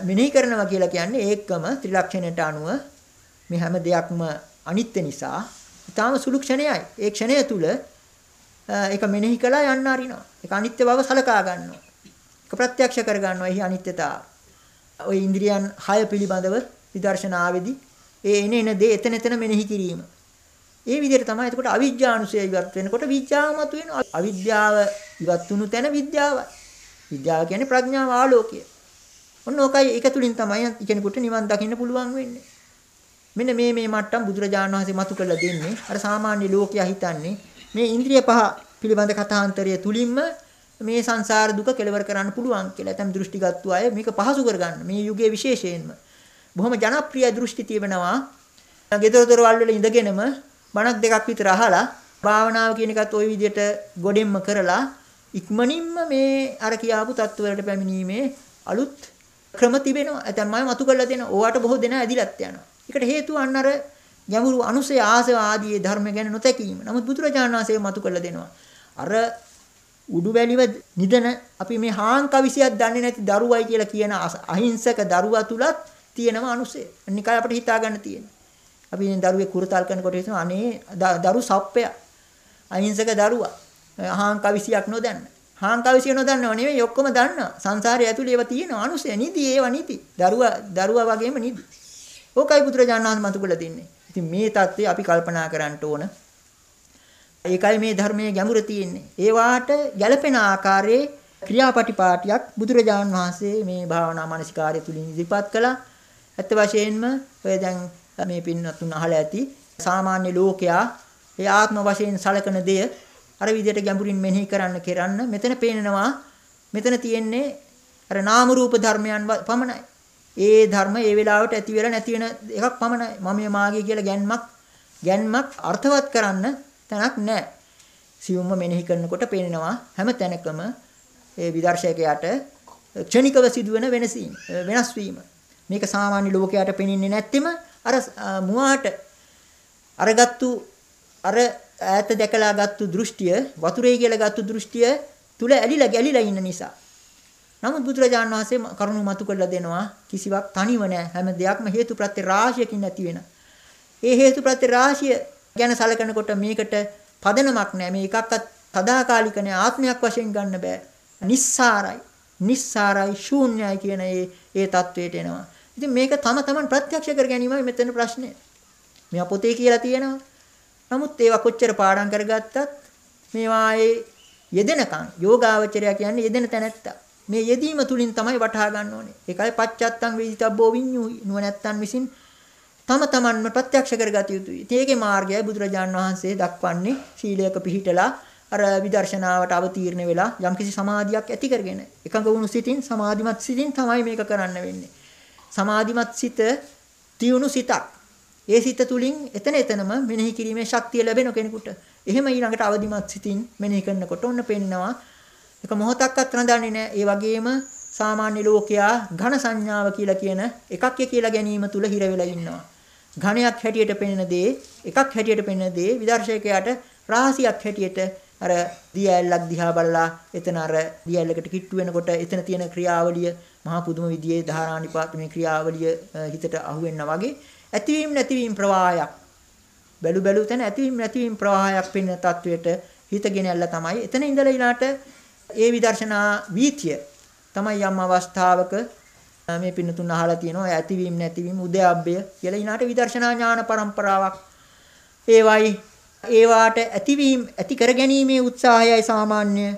මෙනෙහි කරනවා කියලා කියන්නේ ඒකම ත්‍රිලක්ෂණයට අනුව මේ හැම දෙයක්ම අනිත්‍ය නිසා ඊටාම සුළු ක්ෂණයයි. ඒ ක්ෂණය තුල ඒක මෙනෙහි කළා යන්න අරිනවා. ඒක අනිත්‍ය බව සලකා ගන්නවා. ඒක ප්‍රත්‍යක්ෂ කර ගන්නවා. එහි අනිත්‍යතාව. ওই ඉන්ද්‍රියන් 6 පිළිබඳව විදර්ශනාවේදී ඒ එන එන දේ එතන එතන මෙනෙහි කිරීම. ඒ විදිහට තමයි එතකොට අවිජ්ජානුසය ඉවත් වෙනකොට විඥාමතු වෙනවා. අවිද්‍යාව ඉවත් වුණු තැන විද්‍යාවයි. විද්‍යාව කියන්නේ ප්‍රඥාව ආලෝකය. ඔන්න ඕකයි ඒක තුලින් තමයි කෙනෙකුට නිවන් දකින්න පුළුවන් වෙන්නේ. මෙන්න මේ මේ මට්ටම් බුදුරජාණන් වහන්සේ මතු කරලා දෙන්නේ. අර සාමාන්‍ය ලෝකයා හිතන්නේ මේ ඉන්ද්‍රිය පහ පිළිබඳ කථාන්තරය තුලින්ම මේ සංසාර දුක කෙලවර කරන්න පුළුවන් කියලා. එතම් දෘෂ්ටිගත්තු අය මේක පහසු කරගන්න. මේ යුගයේ විශේෂයෙන්ම බොහොම ජනප්‍රිය දෘෂ්ටි තියෙනවා. ගෙදර දොරවල් වල ඉඳගෙනම බණක් දෙකක් විතර අහලා භාවනාව කියන එකත් ওই විදිහට ගොඩෙන්ම කරලා ඉක්මනින්ම මේ අර කියාපු தত্ত্বවලට පැමිණීමේ අලුත් ක්‍රම තිබෙනවා. ඇතැම් අය මතු කරලා දෙන ඕවට බොහෝ දෙනා ඇදිලත් යනවා. ඒකට හේතුව අන්න අර ගැඹුරු අනුසය ආසය ආදී ධර්ම ගැන නොතැකීම. නමුත් බුදුරජාණන් වහන්සේ මතු කරලා දෙනවා. අර උඩුවැලිව නිදන අපි මේ හාන් කවිසියක් දන්නේ නැති දරුවයි කියලා කියන අහිංසක දරුවා තුලත් තියෙනවා අනුසය. නිකයි අපිට හිතා ගන්න තියෙන්නේ. අපි මේ දරුවේ කුරතල් කරනකොට හිතනවා අනේ දරු සප්පය. අහිංසක දරුවා. හාන් කවිසියක් නොදන්න. හාන් කවිසිය නොදන්නව නෙවෙයි ඔක්කොම දන්නවා. සංසාරය ඇතුලේ ඒවා තියෙනවා අනුසය. නිදි ඒවා නිදි. දරුවා දරුවා වගේම නිදි. ඕකයි පුත්‍රජානනාන් මතු කළ දෙන්නේ. ඉතින් මේ தත්ත්වය අපි කල්පනා කරන්න ඕන. ඒකයි මේ ධර්මයේ ගැඹුර තියෙන්නේ. ඒ වාට ගැළපෙන ආකාරයේ ක්‍රියාපටිපාටියක් බුදුරජාණන් වහන්සේ මේ භාවනා මානසිකාර්ය තුලින් ඉදිරිපත් කළා. ඇත්ත වශයෙන්ම ඔය දැන් මේ පින්වත්තුන් අහලා ඇති සාමාන්‍ය ලෝකයා ඒ ආත්ම වශයෙන් සලකන දෙය අර විදිහට ගැඹුරින් මෙනෙහි කරන්න කරන්න මෙතන පේනනවා මෙතන තියෙන්නේ අර නාම රූප ධර්මයන් පමණයි. ඒ ධර්ම ඒ වෙලාවට ඇති වෙලා නැති වෙන එකක් පමණයි. මම මාගේ කියලා ගැන්මක් ගැන්මක් අර්ථවත් කරන්න තැනක් නැහැ. සියුම්ම මෙනෙහි කරනකොට පේනවා හැම තැනකම ඒ විදර්ශකයාට ක්ෂණිකව සිදුවෙන වෙනසීම වෙනස් වීම. මේක සාමාන්‍ය ලෝකයට පෙනෙන්නේ නැත්නම් අර මුවාට අරගත්තු අර ඈත දැකලා ගත්තු දෘෂ්ටිය වතුරේ කියලා ගත්තු දෘෂ්ටිය තුල ඇලිලා ගැලිලා ඉන්න නිසා. නමුත් බුදුරජාණන් වහන්සේ කරුණු මතු කරලා දෙනවා කිසිවක් තනිව නැහැ. හැම දෙයක්ම හේතුප්‍රත්‍ය රාශියකින් නැති වෙන. ඒ හේතුප්‍රත්‍ය රාශිය ගැන සලකනකොට මේකට පදනමක් නැහැ. මේ එකක්වත් සදාකාලික ආත්මයක් වශයෙන් ගන්න බෑ. නිස්සාරයි. නිස්සාරයි ශූන්‍යයි කියන ඒ ඒ தത്വයට එනවා. ඉතින් මේක තම තමන් ප්‍රත්‍යක්ෂ කර ගැනීමයි මෙතන ප්‍රශ්නේ. මේ අපොතේ කියලා තියෙනවා. නමුත් ඒවා කොච්චර පාඩම් කරගත්තත් මේවා ඒ යෙදෙනකන් යෝගාවචරය කියන්නේ යෙදෙන තැනැත්තා. මේ යෙදීම තුලින් තමයි වටහා ගන්න ඕනේ. ඒකයි පච්චත්තං වේදිතබ්බෝ විඤ්ඤුයි. නුවණැත්තන් විසින් තම තමන්ම ප්‍රත්‍යක්ෂ කරගත යුතුයි. ඒකේ මාර්ගයයි බුදුරජාන් වහන්සේ දක්වන්නේ සීලයක පිහිටලා අර විදර්ශනාවට අවතීර්ණ වෙලා යම්කිසි සමාධියක් ඇති කරගෙන එකඟ වුණු සිතින් සමාධිමත් සිතින් තමයි මේක කරන්න වෙන්නේ. සමාධිමත් සිත තියුණු සිතක්. ඒ සිත තුලින් එතන එතනම මෙනෙහි කිරීමේ ශක්තිය ලැබෙන කෙනෙකුට. එහෙම ඊළඟට අවදිමත් සිතින් මෙනෙහි කරනකොට ඔන්න පේනවා එක මොහොතක්වත් රඳන්නේ නැහැ. ඒ වගේම සාමාන්‍ය ලෝකයා ඝන සංඥාව කියලා කියන එකක්ය කියලා ගැනීම තුල හිර වෙලා ඉන්නවා. ඝණයක් හැටියට පෙනෙන දේ එකක් හැටියට පෙනෙන දේ විදර්ශකයාට රාශියක් හැටියට අර දියැලක් දිහා බලලා එතන අර දියැලකට කිට්ටු වෙනකොට එතන තියෙන ක්‍රියාවලිය මහා පුදුම විදියේ ධාරානිපාත මේ ක්‍රියාවලිය හිතට අහු වෙනවා වගේ ඇතිවීම නැතිවීම ප්‍රවාහයක් බැලු බැලු තැන ඇතිවීම නැතිවීම ප්‍රවාහයක් පෙනෙන තත්වයට හිතගෙන ඇල්ල තමයි. එතන ඉඳලා ඊළාට ඒ විදර්ශනා වීතිය තමයි යම් අවස්ථාවක මේ පින්නතුන් අහලා තියෙනවා ඇතිවීම නැතිවීම උදයබ්බය කියලා ඊනාට විදර්ශනා ඥාන પરම්පරාවක් ඒවයි ඒවාට ඇතිවීම ඇති කර ගැනීමේ උත්සාහයයි සාමාන්‍ය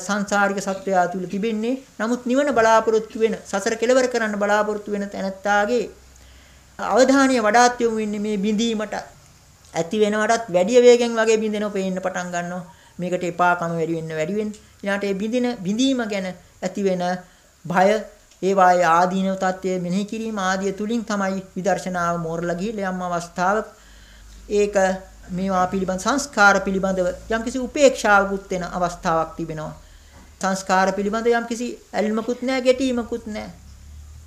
සංසාරික සත්වයා තුල තිබෙන්නේ. නමුත් නිවන බලාපොරොත්තු වෙන සසර කෙලවර කරන්න බලාපොරොත්තු වෙන තැනැත්තාගේ අවධානය වඩාත් යොමු වෙන්නේ මේ බිඳීමට. ඇති වෙනවටත් වැඩි වේගෙන් වගේ බිඳෙනව පේන්න පටන් ගන්නවා. මේකට එපාකම වැඩි වෙන්න වැඩි වෙන්න. ඊළාට ඒ බිඳින බිඳීම ගැන ඇති වෙන භය ඒ වායේ ආදීනව தත්ත්වය මෙනෙහි කිරීම ආදිය තුලින් තමයි විදර්ශනාව මෝරලා ගිහිල්ලා යම් අවස්ථාවක ඒක මේවා පිළිබඳ සංස්කාර පිළිබඳව යම්කිසි උපේක්ෂාවකුත් වෙන අවස්ථාවක් තිබෙනවා. සංස්කාර පිළිබඳ යම්කිසි ඇල්මකුත් නැහැ, ගැටීමකුත් නැහැ.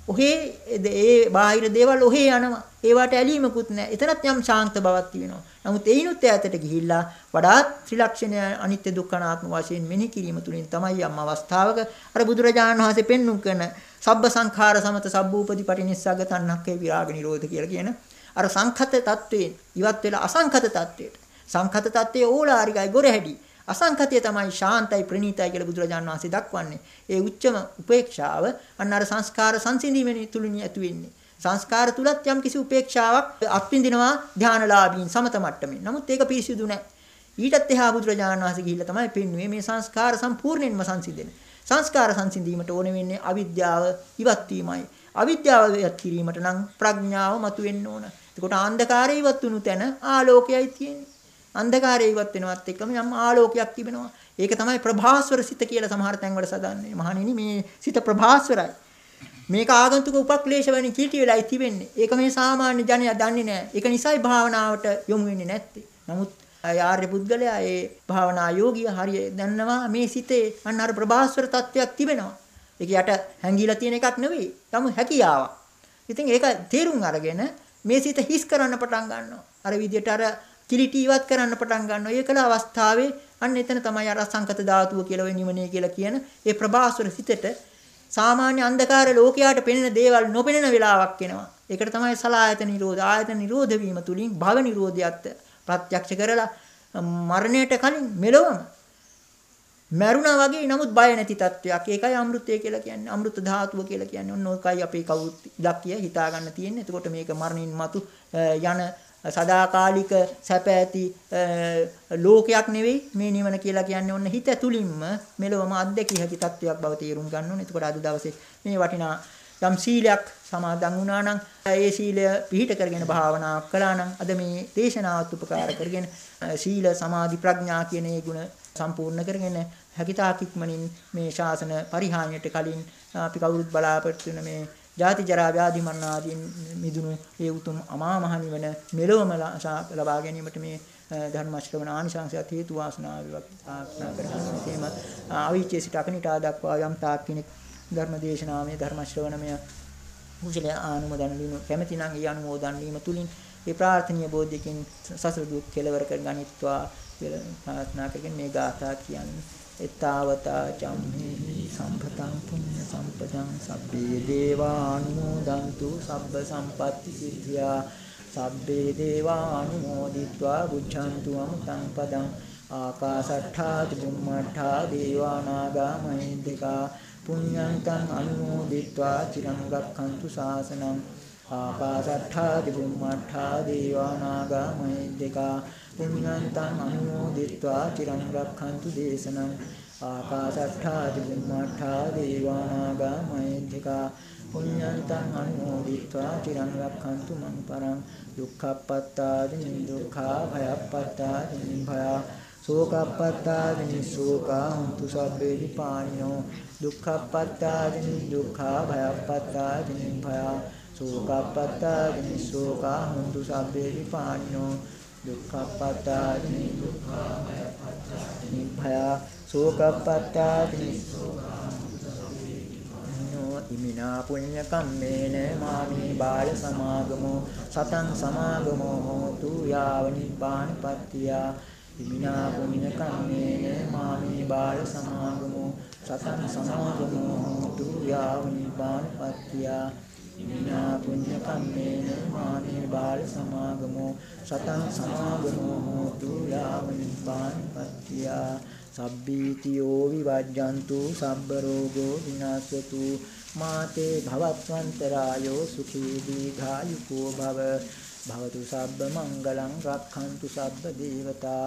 ඔහේ ඒ බාහිර දේවල් ඔහේ යනවා. ඒවට ඇලීමකුත් නැහැ. එතනත් යම් ශාන්ත බවක් තියෙනවා. නමුත් ඒිනුත් ඈතට ගිහිල්ලා වඩාත් ත්‍රිලක්ෂණය අනිත්‍ය දුක්ඛනාත්ම වශයෙන් මෙනෙහි කිරීම තුළින් තමයි යම් අවස්ථාවක අර බුදුරජාණන් වහන්සේ පෙන්눔 කරන සබ්බ සංඛාර සමත සබ්බූපදි පටිනිස්සග්ග තණ්හක්කේ විරාග නිරෝධ කියලා කියන අර සංඛත තත්වයෙන් ඉවත් වෙලා අසංඛත තත්වයට සංඛත තත්වයේ ඕලාරිකයි ගොරහැඩි. අසංඛතය තමයි ශාන්තයි ප්‍රණීතයි කියලා බුදුරජාණන් වහන්සේ දක්වන්නේ. ඒ උච්චම උපේක්ෂාව අන්න අර සංස්කාර සංසිඳීමෙන් තුලින් ඇති වෙන්නේ සංස්කාර තුලත් යම් කිසි උපේක්ෂාවක් අත්විඳිනවා ධානලාභීන් සමත මට්ටමින්. නමුත් ඒක පිරිසිදු නැහැ ඊටත් එහා බුදුරජාණන් වහන්සේ ගිහිල්ලා තමයි පෙන්වුවේ මේ සංස්කාර සම්පූර්ණයෙන්ම සංසිඳෙන. සංස්කාර සංසිඳීමට ඕන වෙන්නේ අවිද්‍යාව ඉවත් වීමයි අවිද්‍යාව ඉවත් කිරීමට නම් ප්‍රඥාව මතුවෙන්න ඕන. එතකොට අන්ධකාරය ඉවත් වුණු තැන ආලෝකයයි තියෙන්නේ. අන්ධකාරය ඉවත් වෙනවත් එක්කම යම් ආලෝකයක් තිබෙනවා. ඒක තමයි ප්‍රභාස්වර සිත කියලා සමහර තැන්වල සදාන්නේ. මහණෙනි මේ සිත ප්‍රභාස්වරයි. මේක ආගන්තුක උපක්ලේශ වෙනින් කීටි වෙලායි තිබෙන්නේ. ඒක මේ සාමාන්‍ය ජනයා දන්නේ නැහැ. ඒක නිසායි භාවනාවට යොමු වෙන්නේ නැත්තේ. නමුත් ආර්ය පුද්ගලයා ඒ භාවනා යෝගිය හරිය දන්නවා මේ සිතේ අන්න අර ප්‍රභාස්වර තත්වයක් තිබෙනවා. ඒක යට හැංගිලා තියෙන එකක් නෙවෙයි. තම හැකියාවක්. ඉතින් ඒක තේරුම් අරගෙන මේ සිත හිස් කරන්න පටන් ගන්නවා. අර විදියට අර කිලිටි ඉවත් කරන්න පටන් ගන්නවා. ඒකල අවස්ථාවේ අන්න එතන තමයි අර සංකත ධාතුව කියලා වෙන නිවනේ කියලා කියන ඒ ප්‍රභාස්වර සිතට සාමාන්‍ය අන්ධකාර ලෝකයට පෙනෙන දේවල් නොපෙනෙන වෙලාවක් එනවා. ඒකට තමයි සලායතන නිරෝධ ආයතන නිරෝධ වීම තුලින් භව නිරෝධයත් ප්‍රත්‍යක්ෂ කරලා මරණයට කලින් මෙලොවම මැරුණා වගේ නමුත් බය නැති තත්වයක්. ඒකයි අමෘතය කියලා කියන්නේ. අමෘත ධාතුව කියලා කියන්නේ. ඔන්න ඕකයි අපේ කවුරුත් ඉලක්කය හිතා ගන්න තියෙන්නේ. එතකොට මේක මරණින් මතු යන සදාකාලික සැප ඇති ලෝකයක් නෙවෙයි මේ නිවන කියලා කියන්නේ ඔන්න හිත ඇතුළින්ම මෙලොවම අත්දැකිය හැකි තත්වයක් බව තේරුම් ගන්න ඕනේ. එතකොට අද දවසේ මේ වටිනා යම් සීලයක් සමාදන් වුණා නම් ඒ සීලය පිහිට කරගෙන භාවනා කළා නම් අද මේ දේශනාවත් උපකාර කරගෙන සීල සමාධි ප්‍රඥා කියන මේ ගුණ සම්පූර්ණ කරගෙන හැකිතාක් ඉක්මනින් මේ ශාසන පරිහානියට කලින් අපි කවුරුත් බලාපොරොත්තු වෙන මේ ජාති ජරා ව්‍යාධි මරණ ආදීන් මිදුණු ඒ උතුම් අමා මහ නිවන මෙලොවම ලබා ගැනීමට මේ ධර්ම ශ්‍රවණ ආනිසංසයත් හේතු වාසනා වේවා ප්‍රාර්ථනා කරනවා. එසේම අවීචේ සිට අකනිටා දක්වා යම් තාක් කෙනෙක් ධර්මදේශනාමය ධර්ම ශ්‍රවණමය කුසල ආනුමෝදන් වීම කැමැති නම් ඒ අනුමෝදන් වීම තුලින් ඒ ප්‍රාර්ථනීය බෝධියකින් සසර දුක් කෙලවර කර ගනිත්වා කියලා ප්‍රාර්ථනා කරගෙන මේ ගාථා කියන්නේ. එතාවතා චම්මේහි සම්පතං පුඤ්ඤ සම්පතං සබ්බේ දේවානුමෝදන්තු සබ්බ සම්පatti සිද්ධා. සබ්බේ දේවානුමෝදිත්වා බුද්ධන්තු අමතං පදං. ආකාසට්ඨා චුම්මට්ඨා දේවානාගා මහින්దికා. පුඤ්ඤන්තං අනුමෝදිत्वा චිරං රක්ඛන්තු ශාසනං ආකාශට්ඨා දිබුම්මට්ඨා දේවානාගා මහිද්దికා පුඤ්ඤන්තං අනුමෝදිत्वा චිරං රක්ඛන්තු දේශනං ආකාශට්ඨා දිබුම්මට්ඨා දේවානාගා මහිද්దికා පුඤ්ඤන්තං අනුමෝදිत्वा චිරං රක්ඛන්තු මං පරං දුක්ඛප්පත්තා දිනිදුක්ඛා භයප්පත්තා දිනිභයා සෝකප්පත්තා දිනිසෝකා හුතු සබ්බේ විපාණියෝ විපානිනෝ දුක්ඛප්පත්තාදි දුක්ඛා භයප්පත්තාදි භයා සෝකප්පත්තාදි සෝකා හුතු සබ්බේ විපානිනෝ දුක්ඛප්පත්තානි නිභය සෝකප්පත්තානි නෝ ඉමිනා පුඤ්ඤ කම්මේන මාමි බාල සමාගමෝ සතං සමාගමෝ හෝතු යාව නිපානපත්තිය ඉමිනා පුඤ්ඤ කම්මේන මාමි බාල සමාගමෝ සතං සමාගමෝ හෝතු යාව නිපානපත්තිය ඉමිනා පුඤ්ඤ කම්මේන මාමේ බාල සමාගමෝ. සතං සමාගමෝ හෝතු යාව නිපානපත්තිය සබ්බීතියෝ විවජ්ජන්තු සබ්බ රෝගෝ විනාශතු. මාතේ භවත්වන්තරායෝ සුඛී දීඝායුකෝ භව. භවතු සබ්බ මංගලං රක්ඛන්තු සබ්බ දේවතා.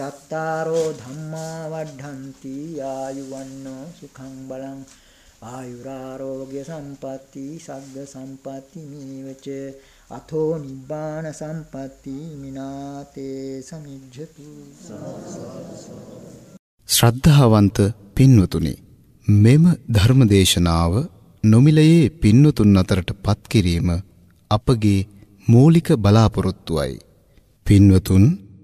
චත්තාරෝ ධම්මා වඩ්ඩಂತಿ ආයුවන්නෝ සුඛං බලං ආයුරාරෝග්‍ය සම්පatti සග්ග සම්පatti නීවච අතෝ නිබ්බාන සම්පatti මිනාතේ සමිජ්ජතු. ශ්‍රද්ධාවන්ත පින්වතුනි මෙම ධර්මදේශනාව නොමිලයේ පින්වතුන් අතරට පත් කිරීම අපගේ මූලික බලාපොරොත්තුවයි. පින්වතුන්